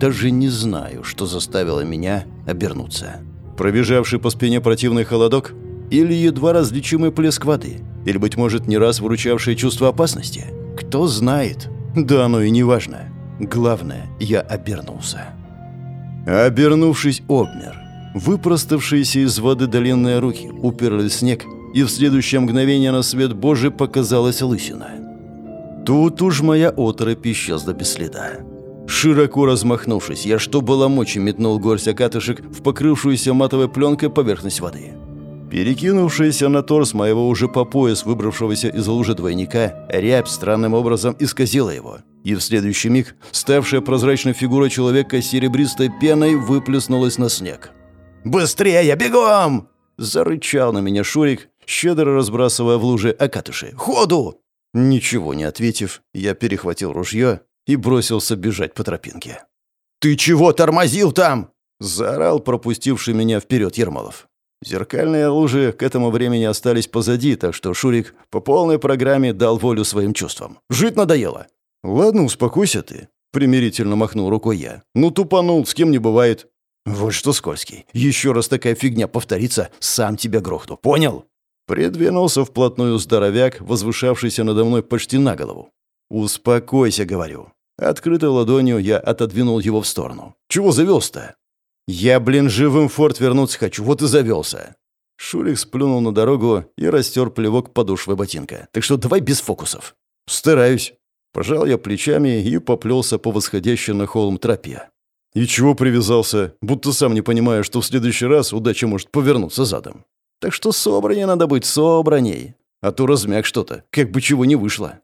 Даже не знаю, что заставило меня обернуться. Пробежавший по спине противный холодок – или едва различимый плеск воды? Или, быть может, не раз выручавшее чувство опасности? Кто знает? Да оно и не важно. Главное, я обернулся. Обернувшись, обмер. Выпроставшиеся из воды длинные руки уперлись в снег, и в следующее мгновение на свет Божий показалась лысина. Тут уж моя оторопь исчезла без следа. Широко размахнувшись, я что было мочи метнул горсть окатышек в покрывшуюся матовой пленкой поверхность воды. Перекинувшаяся на торс моего уже по пояс выбравшегося из лужи двойника, рябь странным образом исказила его. И в следующий миг ставшая прозрачной фигура человека серебристой пеной выплеснулась на снег. «Быстрее, бегом!» – зарычал на меня Шурик, щедро разбрасывая в луже окатыши. «Ходу!» Ничего не ответив, я перехватил ружье и бросился бежать по тропинке. «Ты чего тормозил там?» – заорал пропустивший меня вперед Ермолов. Зеркальные лужи к этому времени остались позади, так что Шурик по полной программе дал волю своим чувствам. Жить надоело. «Ладно, успокойся ты», — примирительно махнул рукой я. «Ну, тупанул, с кем не бывает». «Вот что, Скользкий, еще раз такая фигня повторится, сам тебя грохну, понял?» Придвинулся вплотную здоровяк, возвышавшийся надо мной почти на голову. «Успокойся», — говорю. Открытой ладонью я отодвинул его в сторону. «Чего завелся-то?» «Я, блин, живым в форт вернуться хочу, вот и завелся». Шурик сплюнул на дорогу и растер плевок подошвы ботинка. «Так что давай без фокусов». «Стараюсь». Пожал я плечами и поплелся по восходящей на холм тропе. «И чего привязался? Будто сам не понимаю, что в следующий раз удача может повернуться задом. Так что собраннее надо быть, собранней. А то размяк что-то, как бы чего не вышло».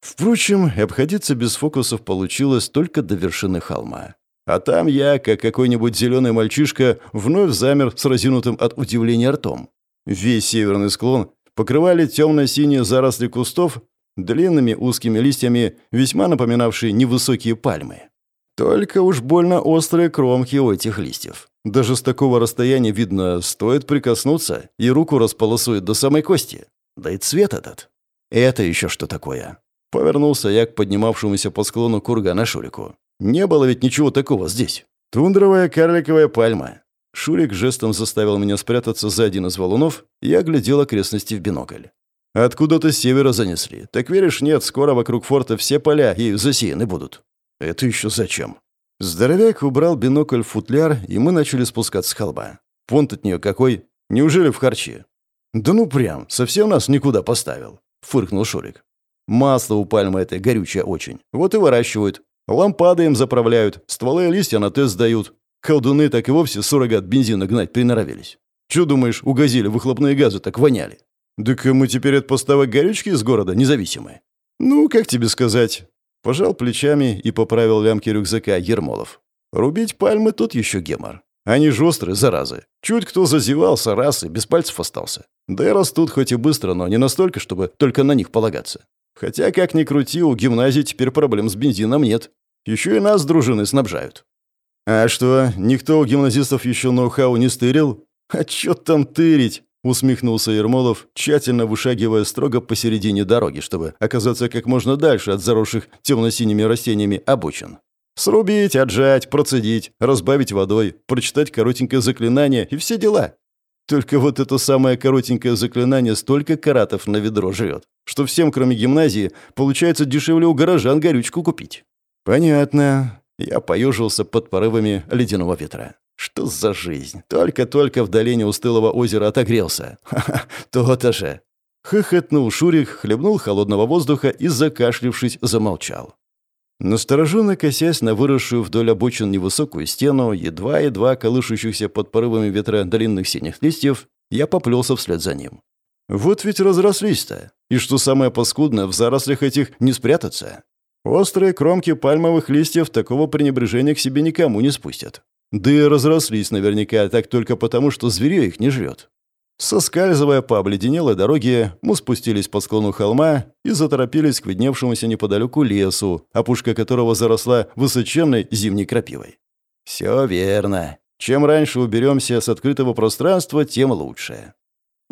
Впрочем, обходиться без фокусов получилось только до вершины холма. А там я, как какой-нибудь зеленый мальчишка, вновь замер с разинутым от удивления ртом. Весь северный склон покрывали темно-синие заросли кустов, длинными узкими листьями, весьма напоминавшие невысокие пальмы. Только уж больно острые кромки у этих листьев. Даже с такого расстояния видно, стоит прикоснуться, и руку располосует до самой кости. Да и цвет этот. Это еще что такое? Повернулся я к поднимавшемуся по склону кургана Шурику. Не было ведь ничего такого здесь. Тундровая карликовая пальма. Шурик жестом заставил меня спрятаться за один из валунов, и я глядел окрестности в бинокль. Откуда-то с севера занесли. Так веришь, нет, скоро вокруг форта все поля ею засеяны будут. Это еще зачем? Здоровяк убрал бинокль в футляр, и мы начали спускаться с холма. Понт от нее какой? Неужели в харче? Да ну прям, совсем нас никуда поставил, фыркнул Шурик. Масло у пальмы этой горючее очень. Вот и выращивают. Лампады им заправляют, стволы и листья на тест сдают. Колдуны так и вовсе суррогат бензина гнать приноровились. Че думаешь, у газели выхлопные газы так воняли? Так мы теперь от поставок горючки из города независимы. Ну, как тебе сказать? Пожал плечами и поправил лямки рюкзака Ермолов. Рубить пальмы тут еще гемор. Они жестрые, заразы. Чуть кто зазевался, раз и без пальцев остался. Да и растут хоть и быстро, но не настолько, чтобы только на них полагаться. Хотя, как ни крути, у гимназии теперь проблем с бензином нет. Еще и нас дружины снабжают. «А что, никто у гимназистов еще ноу-хау не стырил?» «А чё там тырить?» — усмехнулся Ермолов, тщательно вышагивая строго посередине дороги, чтобы оказаться как можно дальше от заросших темно-синими растениями обочин. «Срубить, отжать, процедить, разбавить водой, прочитать коротенькое заклинание и все дела. Только вот это самое коротенькое заклинание столько каратов на ведро живет, что всем, кроме гимназии, получается дешевле у горожан горючку купить». «Понятно. Я поежился под порывами ледяного ветра. Что за жизнь? Только-только в долине устылого озера отогрелся. Ха-ха, то-то же. Хохотнул Шурик, хлебнул холодного воздуха и, закашлившись, замолчал. Настороженно косясь на выросшую вдоль обочин невысокую стену, едва-едва колышущихся под порывами ветра длинных синих листьев, я поплелся вслед за ним. Вот ведь разрослись-то. И что самое паскудное, в зарослях этих не спрятаться. Острые кромки пальмовых листьев такого пренебрежения к себе никому не спустят. Да и разрослись наверняка так только потому, что зверье их не жрет. Соскальзывая по обледенелой дороге, мы спустились по склону холма и заторопились к видневшемуся неподалеку лесу, опушка которого заросла высоченной зимней крапивой. Все верно. Чем раньше уберемся с открытого пространства, тем лучше.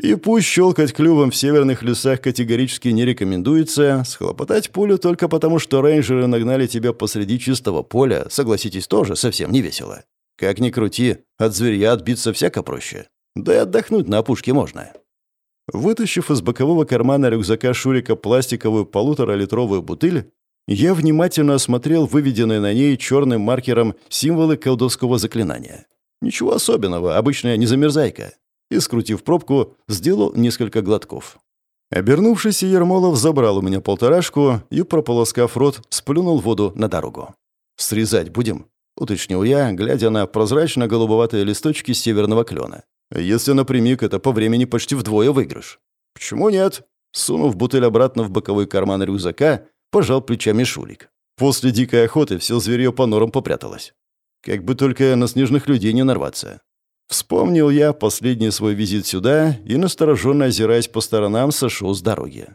И пусть щелкать клювом в северных лесах категорически не рекомендуется, схлопотать пулю только потому, что рейнджеры нагнали тебя посреди чистого поля, согласитесь, тоже совсем не весело. Как ни крути, от зверя отбиться всяко проще. Да и отдохнуть на опушке можно. Вытащив из бокового кармана рюкзака Шурика пластиковую полуторалитровую бутыль, я внимательно осмотрел выведенные на ней черным маркером символы колдовского заклинания. Ничего особенного, обычная незамерзайка и, скрутив пробку, сделал несколько глотков. Обернувшись, Ермолов забрал у меня полторашку и, прополоскав рот, сплюнул воду на дорогу. «Срезать будем?» — уточнил я, глядя на прозрачно-голубоватые листочки северного клена. «Если напрямик, это по времени почти вдвое выигрыш». «Почему нет?» Сунув бутыль обратно в боковой карман рюкзака, пожал плечами Шурик. После дикой охоты все зверье по норам попряталось. Как бы только на снежных людей не нарваться. Вспомнил я последний свой визит сюда и, настороженно озираясь по сторонам, сошел с дороги.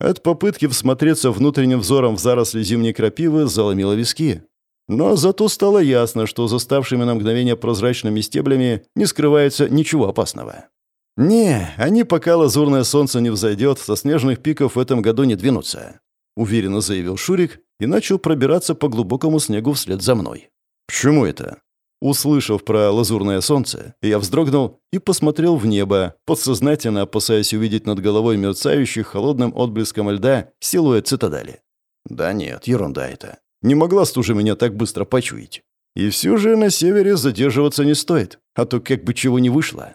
От попытки всмотреться внутренним взором в заросли зимней крапивы заломило виски. Но зато стало ясно, что за ставшими на мгновение прозрачными стеблями не скрывается ничего опасного. «Не, они, пока лазурное солнце не взойдет, со снежных пиков в этом году не двинутся», — уверенно заявил Шурик и начал пробираться по глубокому снегу вслед за мной. «Почему это?» Услышав про лазурное солнце, я вздрогнул и посмотрел в небо, подсознательно опасаясь увидеть над головой мерцающий холодным отблеском льда силуэт цитадели. Да нет, ерунда это. Не могла стужа меня так быстро почуять. И все же на севере задерживаться не стоит, а то как бы чего не вышло.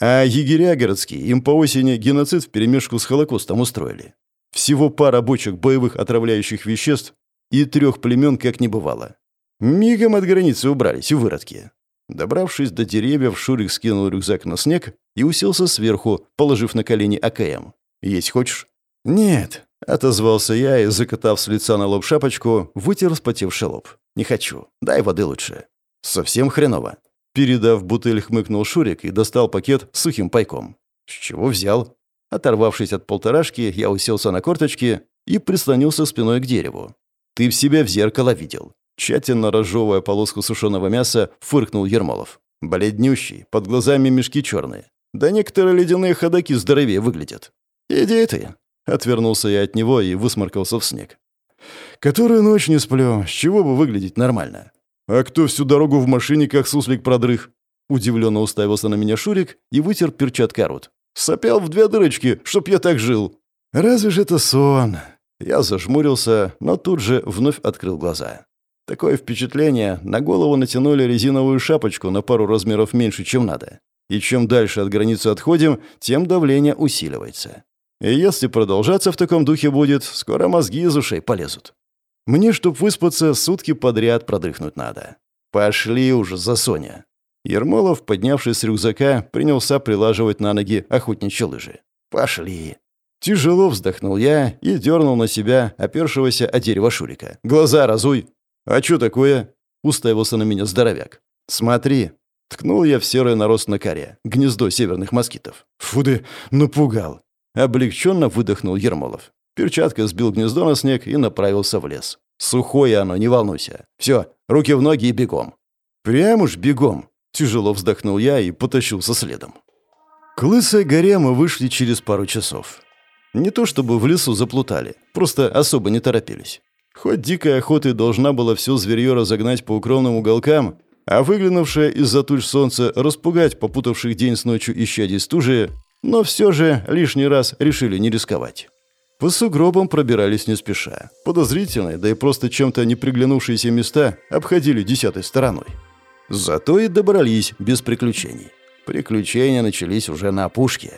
А егеря городские им по осени геноцид вперемешку с Холокостом устроили. Всего пара бочек боевых отравляющих веществ и трех племен как не бывало. Мигом от границы убрались, выродки. Добравшись до деревьев, Шурик скинул рюкзак на снег и уселся сверху, положив на колени АКМ. «Есть хочешь?» «Нет», — отозвался я и, закатав с лица на лоб шапочку, вытер вспотевший лоб. «Не хочу. Дай воды лучше». «Совсем хреново». Передав бутыль, хмыкнул Шурик и достал пакет с сухим пайком. С чего взял? Оторвавшись от полторашки, я уселся на корточки и прислонился спиной к дереву. «Ты в себя в зеркало видел». Тщательно разжевывая полоску сушеного мяса, фыркнул Ермолов. Бледнющий, под глазами мешки черные. Да некоторые ледяные ходаки здоровее выглядят. «Иди ты!» Отвернулся я от него и высморкался в снег. «Которую ночь не сплю, с чего бы выглядеть нормально?» «А кто всю дорогу в машине, как суслик продрых?» Удивленно уставился на меня Шурик и вытер перчатка рот. «Сопел в две дырочки, чтоб я так жил!» «Разве же это сон?» Я зажмурился, но тут же вновь открыл глаза. Такое впечатление, на голову натянули резиновую шапочку на пару размеров меньше, чем надо. И чем дальше от границы отходим, тем давление усиливается. И если продолжаться в таком духе будет, скоро мозги из ушей полезут. Мне, чтоб выспаться, сутки подряд продрыхнуть надо. Пошли уже за Соня. Ермолов, поднявшись с рюкзака, принялся прилаживать на ноги охотничьи лыжи. Пошли. Тяжело вздохнул я и дернул на себя опершегося о дерево Шурика. «Глаза разуй!» «А что такое?» — уставился на меня здоровяк. «Смотри!» — ткнул я в серый нарост на коре, гнездо северных москитов. «Фу ты, напугал!» Облегченно выдохнул Ермолов. Перчатка сбил гнездо на снег и направился в лес. «Сухое оно, не волнуйся. Все, руки в ноги и бегом». «Прям уж бегом!» Тяжело вздохнул я и потащился следом. К Лысой горе мы вышли через пару часов. Не то чтобы в лесу заплутали, просто особо не торопились. Хоть дикая охота должна была все зверье разогнать по укромным уголкам, а выглянувшее из-за туч солнце распугать попутавших день с ночью исчадий стужи, но все же лишний раз решили не рисковать. По сугробам пробирались не спеша. Подозрительные, да и просто чем-то не приглянувшиеся места обходили десятой стороной. Зато и добрались без приключений. Приключения начались уже на опушке.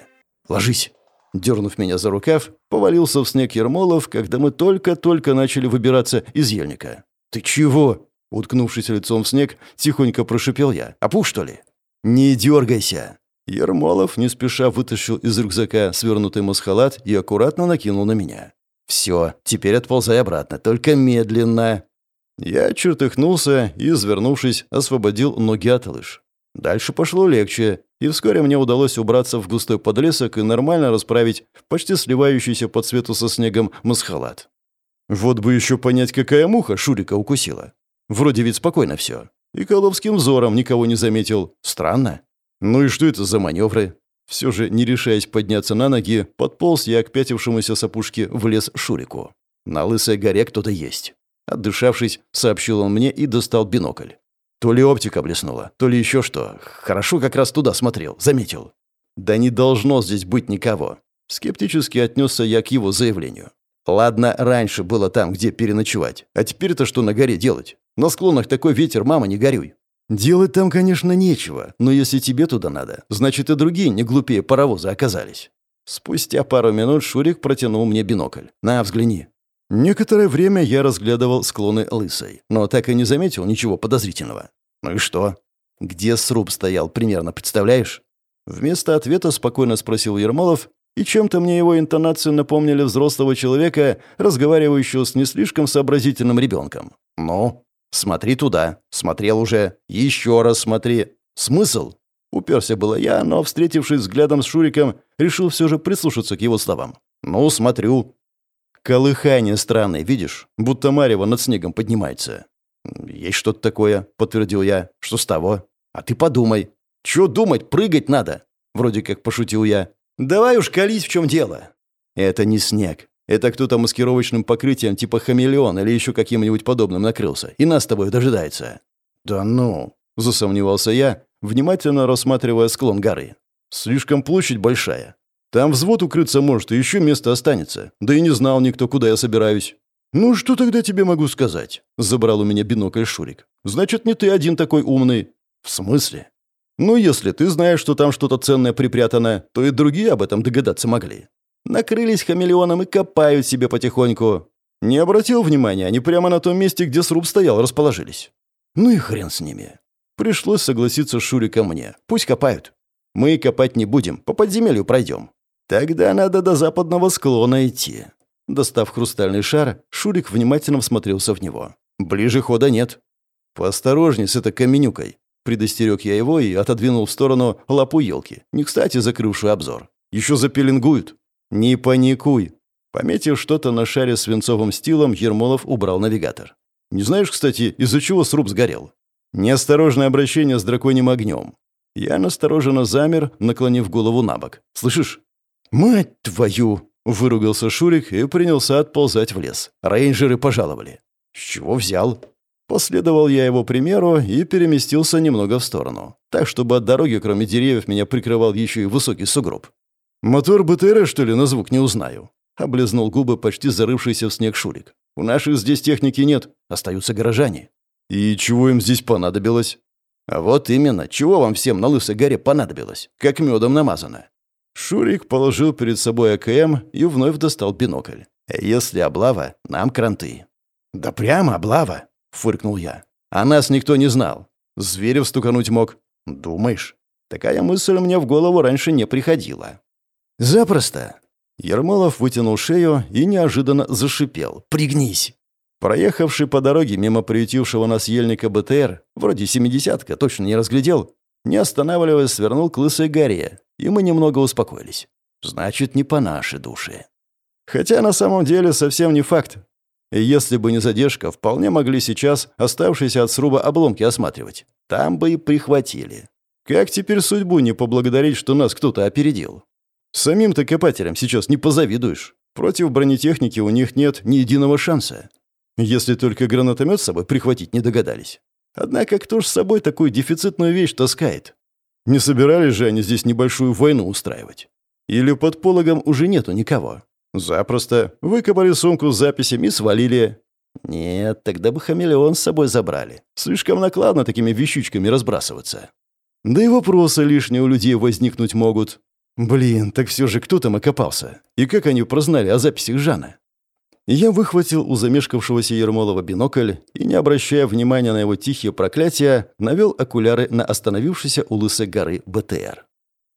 «Ложись!» Дернув меня за рукав, повалился в снег Ермолов, когда мы только-только начали выбираться из ельника. «Ты чего?» Уткнувшись лицом в снег, тихонько прошипел я. «Опух, что ли?» «Не дергайся!» Ермолов не спеша вытащил из рюкзака свернутый масхалат и аккуратно накинул на меня. «Все, теперь отползай обратно, только медленно!» Я чертыхнулся и, извернувшись, освободил ноги от лыж. Дальше пошло легче, и вскоре мне удалось убраться в густой подлесок и нормально расправить почти сливающийся по цвету со снегом масхалат. Вот бы еще понять, какая муха Шурика укусила. Вроде ведь спокойно все. И коловским взором никого не заметил. Странно. Ну и что это за маневры? Все же, не решаясь подняться на ноги, подполз я к пятившемуся с в лес Шурику. На Лысой горе кто-то есть. Отдышавшись, сообщил он мне и достал бинокль. То ли оптика блеснула, то ли еще что. Хорошо как раз туда смотрел, заметил. Да не должно здесь быть никого. Скептически отнесся я к его заявлению. Ладно, раньше было там, где переночевать. А теперь-то что на горе делать? На склонах такой ветер, мама, не горюй. Делать там, конечно, нечего, но если тебе туда надо, значит и другие не глупее паровоза оказались. Спустя пару минут Шурик протянул мне бинокль. «На, взгляни». Некоторое время я разглядывал склоны лысой, но так и не заметил ничего подозрительного. Ну и что? Где сруб стоял, примерно, представляешь? Вместо ответа спокойно спросил Ермолов, и чем-то мне его интонации напомнили взрослого человека, разговаривающего с не слишком сообразительным ребенком. «Ну, смотри туда. Смотрел уже. Еще раз смотри. Смысл?» Уперся было я, но, встретившись взглядом с Шуриком, решил все же прислушаться к его словам. «Ну, смотрю. Колыхание странное, видишь? Будто марево над снегом поднимается. Есть что-то такое, подтвердил я. Что с того? А ты подумай. Чё думать, прыгать надо? Вроде как пошутил я. Давай уж колись, в чем дело. Это не снег. Это кто-то маскировочным покрытием типа хамелеон или еще каким-нибудь подобным накрылся. И нас с тобой дожидается. Да ну, засомневался я, внимательно рассматривая склон горы. Слишком площадь большая. Там взвод укрыться может, и еще место останется. Да и не знал никто, куда я собираюсь. «Ну, что тогда тебе могу сказать?» — забрал у меня бинокль Шурик. «Значит, не ты один такой умный». «В смысле?» «Ну, если ты знаешь, что там что-то ценное припрятано, то и другие об этом догадаться могли. Накрылись хамелеоном и копают себе потихоньку. Не обратил внимания, они прямо на том месте, где сруб стоял, расположились. Ну и хрен с ними. Пришлось согласиться с Шуриком мне. Пусть копают. Мы копать не будем, по подземелью пройдем. Тогда надо до западного склона идти. Достав хрустальный шар, Шурик внимательно всмотрелся в него. Ближе хода нет. Поосторожней с этой каменюкой. Предостерег я его и отодвинул в сторону лапу елки, не кстати закрывшую обзор. Еще запеленгуют. Не паникуй. Пометив что-то на шаре свинцовым стилом, Ермолов убрал навигатор. Не знаешь, кстати, из-за чего сруб сгорел? Неосторожное обращение с драконьим огнем. Я настороженно замер, наклонив голову на бок. «Слышишь?» «Мать твою!» — выругался Шурик и принялся отползать в лес. Рейнджеры пожаловали. «С чего взял?» Последовал я его примеру и переместился немного в сторону, так, чтобы от дороги, кроме деревьев, меня прикрывал еще и высокий сугроб. «Мотор БТР, что ли, на звук не узнаю?» — облизнул губы почти зарывшийся в снег Шурик. «У наших здесь техники нет, остаются горожане». «И чего им здесь понадобилось?» «А вот именно, чего вам всем на Лысой горе понадобилось? Как медом намазано». Шурик положил перед собой АКМ и вновь достал бинокль. «Если облава, нам кранты». «Да прямо облава!» — фыркнул я. «А нас никто не знал. Зверев стукануть мог. Думаешь? Такая мысль мне в голову раньше не приходила». «Запросто». Ермолов вытянул шею и неожиданно зашипел. «Пригнись!» Проехавший по дороге мимо приютившего нас ельника БТР, вроде семидесятка, точно не разглядел, не останавливаясь, свернул к лысой горе, и мы немного успокоились. Значит, не по нашей душе. Хотя на самом деле совсем не факт. Если бы не задержка, вполне могли сейчас оставшиеся от сруба обломки осматривать. Там бы и прихватили. Как теперь судьбу не поблагодарить, что нас кто-то опередил? Самим-то копателям сейчас не позавидуешь. Против бронетехники у них нет ни единого шанса. Если только гранатомет с собой прихватить не догадались. Однако кто ж с собой такую дефицитную вещь таскает? Не собирались же они здесь небольшую войну устраивать? Или под пологом уже нету никого? Запросто. Выкопали сумку с записями и свалили. Нет, тогда бы хамелеон с собой забрали. Слишком накладно такими вещичками разбрасываться. Да и вопросы лишние у людей возникнуть могут. Блин, так все же кто там окопался? И как они прознали о записях Жана? Я выхватил у замешкавшегося Ермолова бинокль и, не обращая внимания на его тихие проклятия, навел окуляры на остановившийся у лысой горы БТР.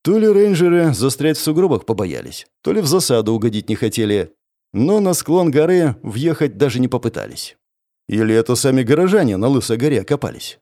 То ли рейнджеры застрять в сугробах побоялись, то ли в засаду угодить не хотели, но на склон горы въехать даже не попытались. Или это сами горожане на Лысой горе окопались.